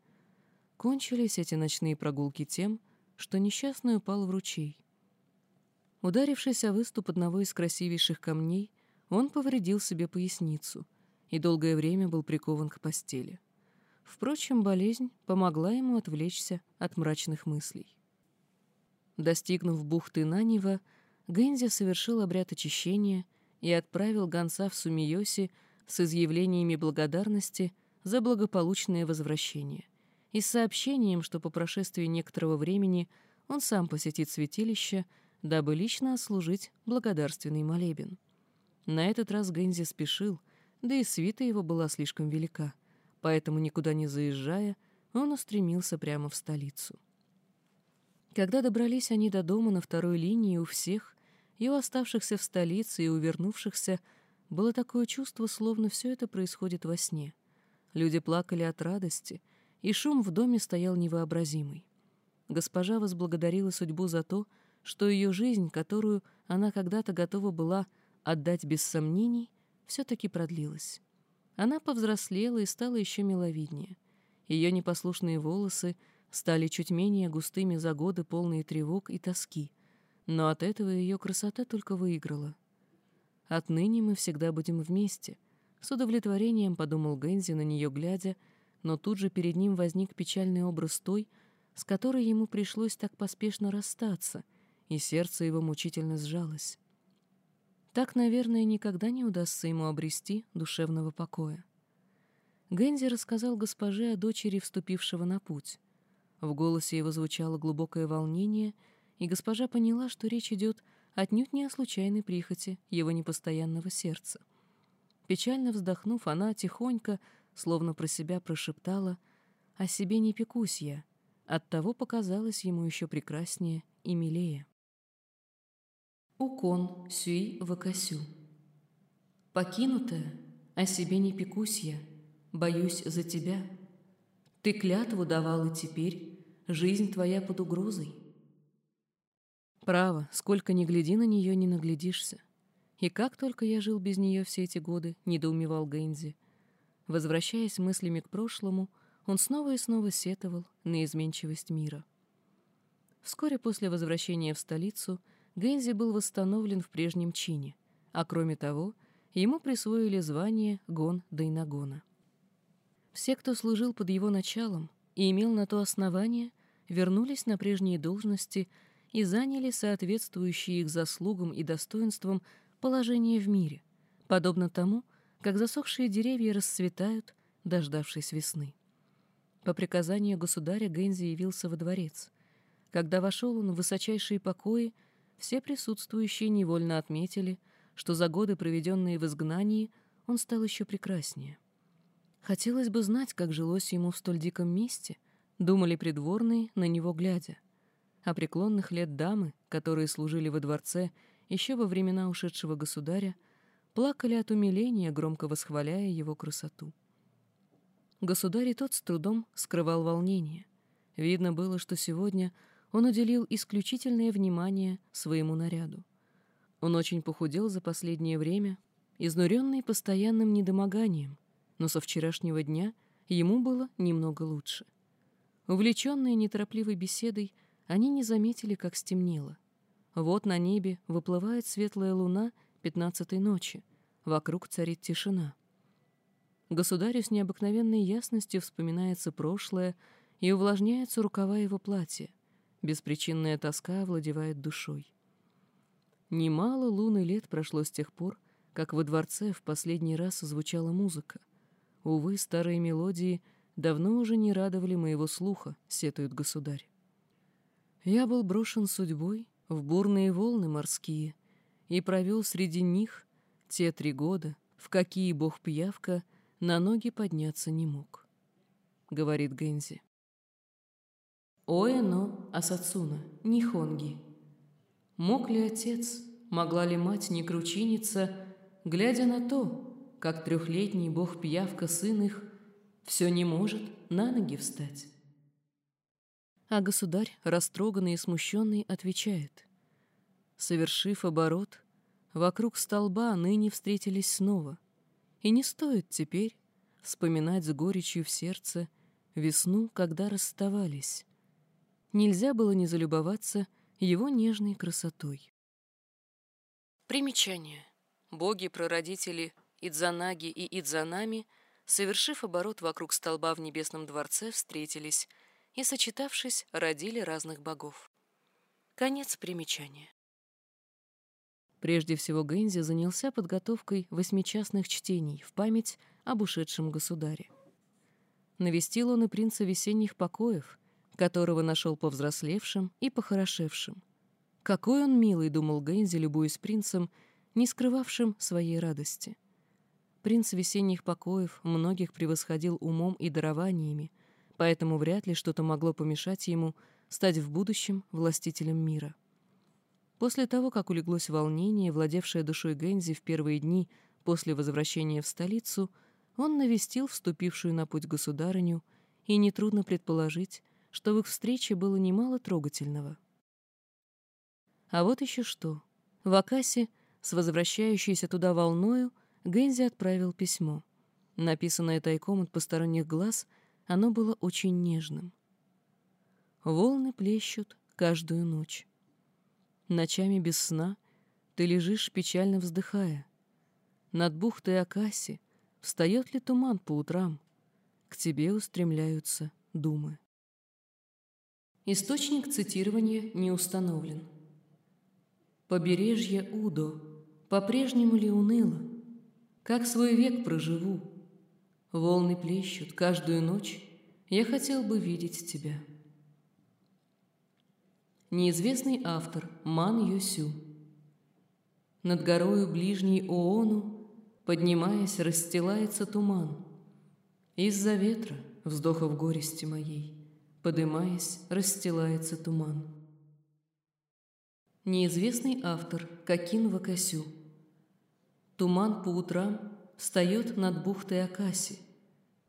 Speaker 1: Кончились эти ночные прогулки тем, что несчастный упал в ручей. Ударившись о выступ одного из красивейших камней, он повредил себе поясницу и долгое время был прикован к постели. Впрочем, болезнь помогла ему отвлечься от мрачных мыслей. Достигнув бухты Нанива, Гэнзи совершил обряд очищения и отправил гонца в Сумиоси с изъявлениями благодарности за благополучное возвращение и с сообщением, что по прошествии некоторого времени он сам посетит святилище, дабы лично ослужить благодарственный молебен. На этот раз Гэнзи спешил, да и свита его была слишком велика, поэтому, никуда не заезжая, он устремился прямо в столицу. Когда добрались они до дома на второй линии у всех, и у оставшихся в столице, и у вернувшихся, было такое чувство, словно все это происходит во сне. Люди плакали от радости, и шум в доме стоял невообразимый. Госпожа возблагодарила судьбу за то, что ее жизнь, которую она когда-то готова была отдать без сомнений, все-таки продлилась. Она повзрослела и стала еще миловиднее. Ее непослушные волосы стали чуть менее густыми за годы, полные тревог и тоски, но от этого ее красота только выиграла. «Отныне мы всегда будем вместе», — с удовлетворением подумал Гэнзи на нее глядя, но тут же перед ним возник печальный образ той, с которой ему пришлось так поспешно расстаться, и сердце его мучительно сжалось. Так, наверное, никогда не удастся ему обрести душевного покоя. Гэнзи рассказал госпоже о дочери, вступившего на путь. В голосе его звучало глубокое волнение, и госпожа поняла, что речь идет отнюдь не о случайной прихоти его непостоянного сердца. Печально вздохнув, она тихонько, словно про себя прошептала «О себе не пекусь я», оттого показалось ему еще прекраснее и милее. Укон сюи вакасю Покинутая, о себе не пекусь я, боюсь за тебя. Ты клятву давал, и теперь жизнь твоя под угрозой. Право, сколько ни гляди на нее, не наглядишься. И как только я жил без нее все эти годы, недоумевал Гэнзи. Возвращаясь мыслями к прошлому, он снова и снова сетовал на изменчивость мира. Вскоре после возвращения в столицу Гэнзи был восстановлен в прежнем чине, а кроме того, ему присвоили звание Гон Дайнагона. Все, кто служил под его началом и имел на то основание, вернулись на прежние должности и заняли соответствующие их заслугам и достоинствам положение в мире, подобно тому, как засохшие деревья расцветают, дождавшись весны. По приказанию государя Гэнзи явился во дворец. Когда вошел он в высочайшие покои, все присутствующие невольно отметили, что за годы, проведенные в изгнании, он стал еще прекраснее. Хотелось бы знать, как жилось ему в столь диком месте, думали придворные, на него глядя а преклонных лет дамы, которые служили во дворце еще во времена ушедшего государя, плакали от умиления, громко восхваляя его красоту. Государь и тот с трудом скрывал волнение. Видно было, что сегодня он уделил исключительное внимание своему наряду. Он очень похудел за последнее время, изнуренный постоянным недомоганием, но со вчерашнего дня ему было немного лучше. Увлеченный неторопливой беседой, они не заметили, как стемнело. Вот на небе выплывает светлая луна пятнадцатой ночи. Вокруг царит тишина. Государю с необыкновенной ясностью вспоминается прошлое и увлажняются рукава его платья. Беспричинная тоска овладевает душой. Немало лун и лет прошло с тех пор, как во дворце в последний раз звучала музыка. Увы, старые мелодии давно уже не радовали моего слуха, сетует государь. Я был брошен судьбой в бурные волны морские и провел среди них те три года, в какие бог пиявка на ноги подняться не мог, — говорит Гэнзи. Оэно Асацуна, Нихонги. Мог ли отец, могла ли мать не кручиниться, глядя на то, как трехлетний бог-пиявка сын их все не может на ноги встать? А государь, растроганный и смущенный, отвечает. Совершив оборот, вокруг столба ныне встретились снова. И не стоит теперь вспоминать с горечью в сердце весну, когда расставались. Нельзя было не залюбоваться его нежной красотой. Примечание. Боги-прародители Идзанаги и Идзанами, совершив оборот вокруг столба в небесном дворце, встретились — и, сочетавшись, родили разных богов. Конец примечания. Прежде всего Гэнзи занялся подготовкой восьмичастных чтений в память об ушедшем государе. Навестил он и принца весенних покоев, которого нашел повзрослевшим и похорошевшим. Какой он милый, думал Гэнзи, любуясь принцем, не скрывавшим своей радости. Принц весенних покоев многих превосходил умом и дарованиями, поэтому вряд ли что-то могло помешать ему стать в будущем властителем мира. После того, как улеглось волнение, владевшее душой Гензи в первые дни после возвращения в столицу, он навестил вступившую на путь государыню, и нетрудно предположить, что в их встрече было немало трогательного. А вот еще что. В Акасе, с возвращающейся туда волною, Гензи отправил письмо. Написанное тайком от посторонних глаз, оно было очень нежным. Волны плещут каждую ночь. Ночами без сна ты лежишь, печально вздыхая. Над бухтой Акаси встает ли туман по утрам? К тебе устремляются думы. Источник цитирования не установлен. Побережье Удо, по-прежнему ли уныло? Как свой век проживу? Волны плещут каждую ночь, я хотел бы видеть тебя. Неизвестный автор Ман Юсю. Над горою ближней Оону, поднимаясь, расстилается туман. Из-за ветра, вздохов горести моей, подымаясь, расстилается туман. Неизвестный автор Кокин Вакасю. Туман по утрам встает над бухтой Акаси.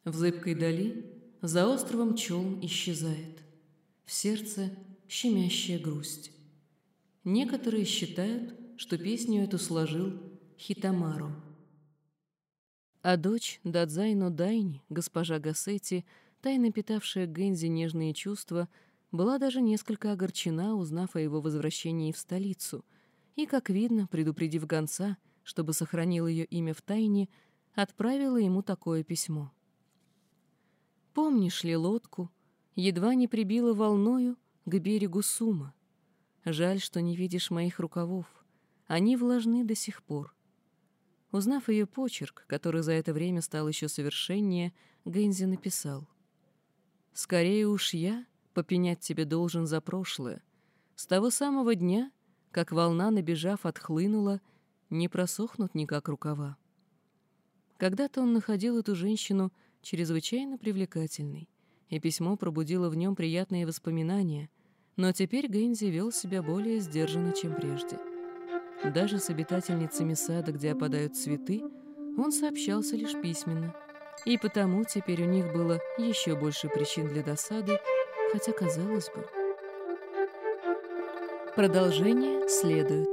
Speaker 1: В зыбкой дали за островом челн исчезает. В сердце щемящая грусть. Некоторые считают, что песню эту сложил Хитамару. А дочь Дадзайно Дайни, госпожа Гасетти, тайно питавшая Гензи нежные чувства, была даже несколько огорчена, узнав о его возвращении в столицу, и, как видно, предупредив гонца, чтобы сохранил ее имя в тайне, отправила ему такое письмо. «Помнишь ли лодку? Едва не прибила волною, к берегу Сума. Жаль, что не видишь моих рукавов. Они влажны до сих пор. Узнав ее почерк, который за это время стал еще совершеннее, Гэнзи написал. «Скорее уж я попенять тебе должен за прошлое. С того самого дня, как волна, набежав, отхлынула, не просохнут никак рукава». Когда-то он находил эту женщину чрезвычайно привлекательной, и письмо пробудило в нем приятные воспоминания, но теперь Гэнзи вел себя более сдержанно, чем прежде. Даже с обитательницами сада, где опадают цветы, он сообщался лишь письменно, и потому теперь у них было еще больше причин для досады, хотя казалось бы. Продолжение следует.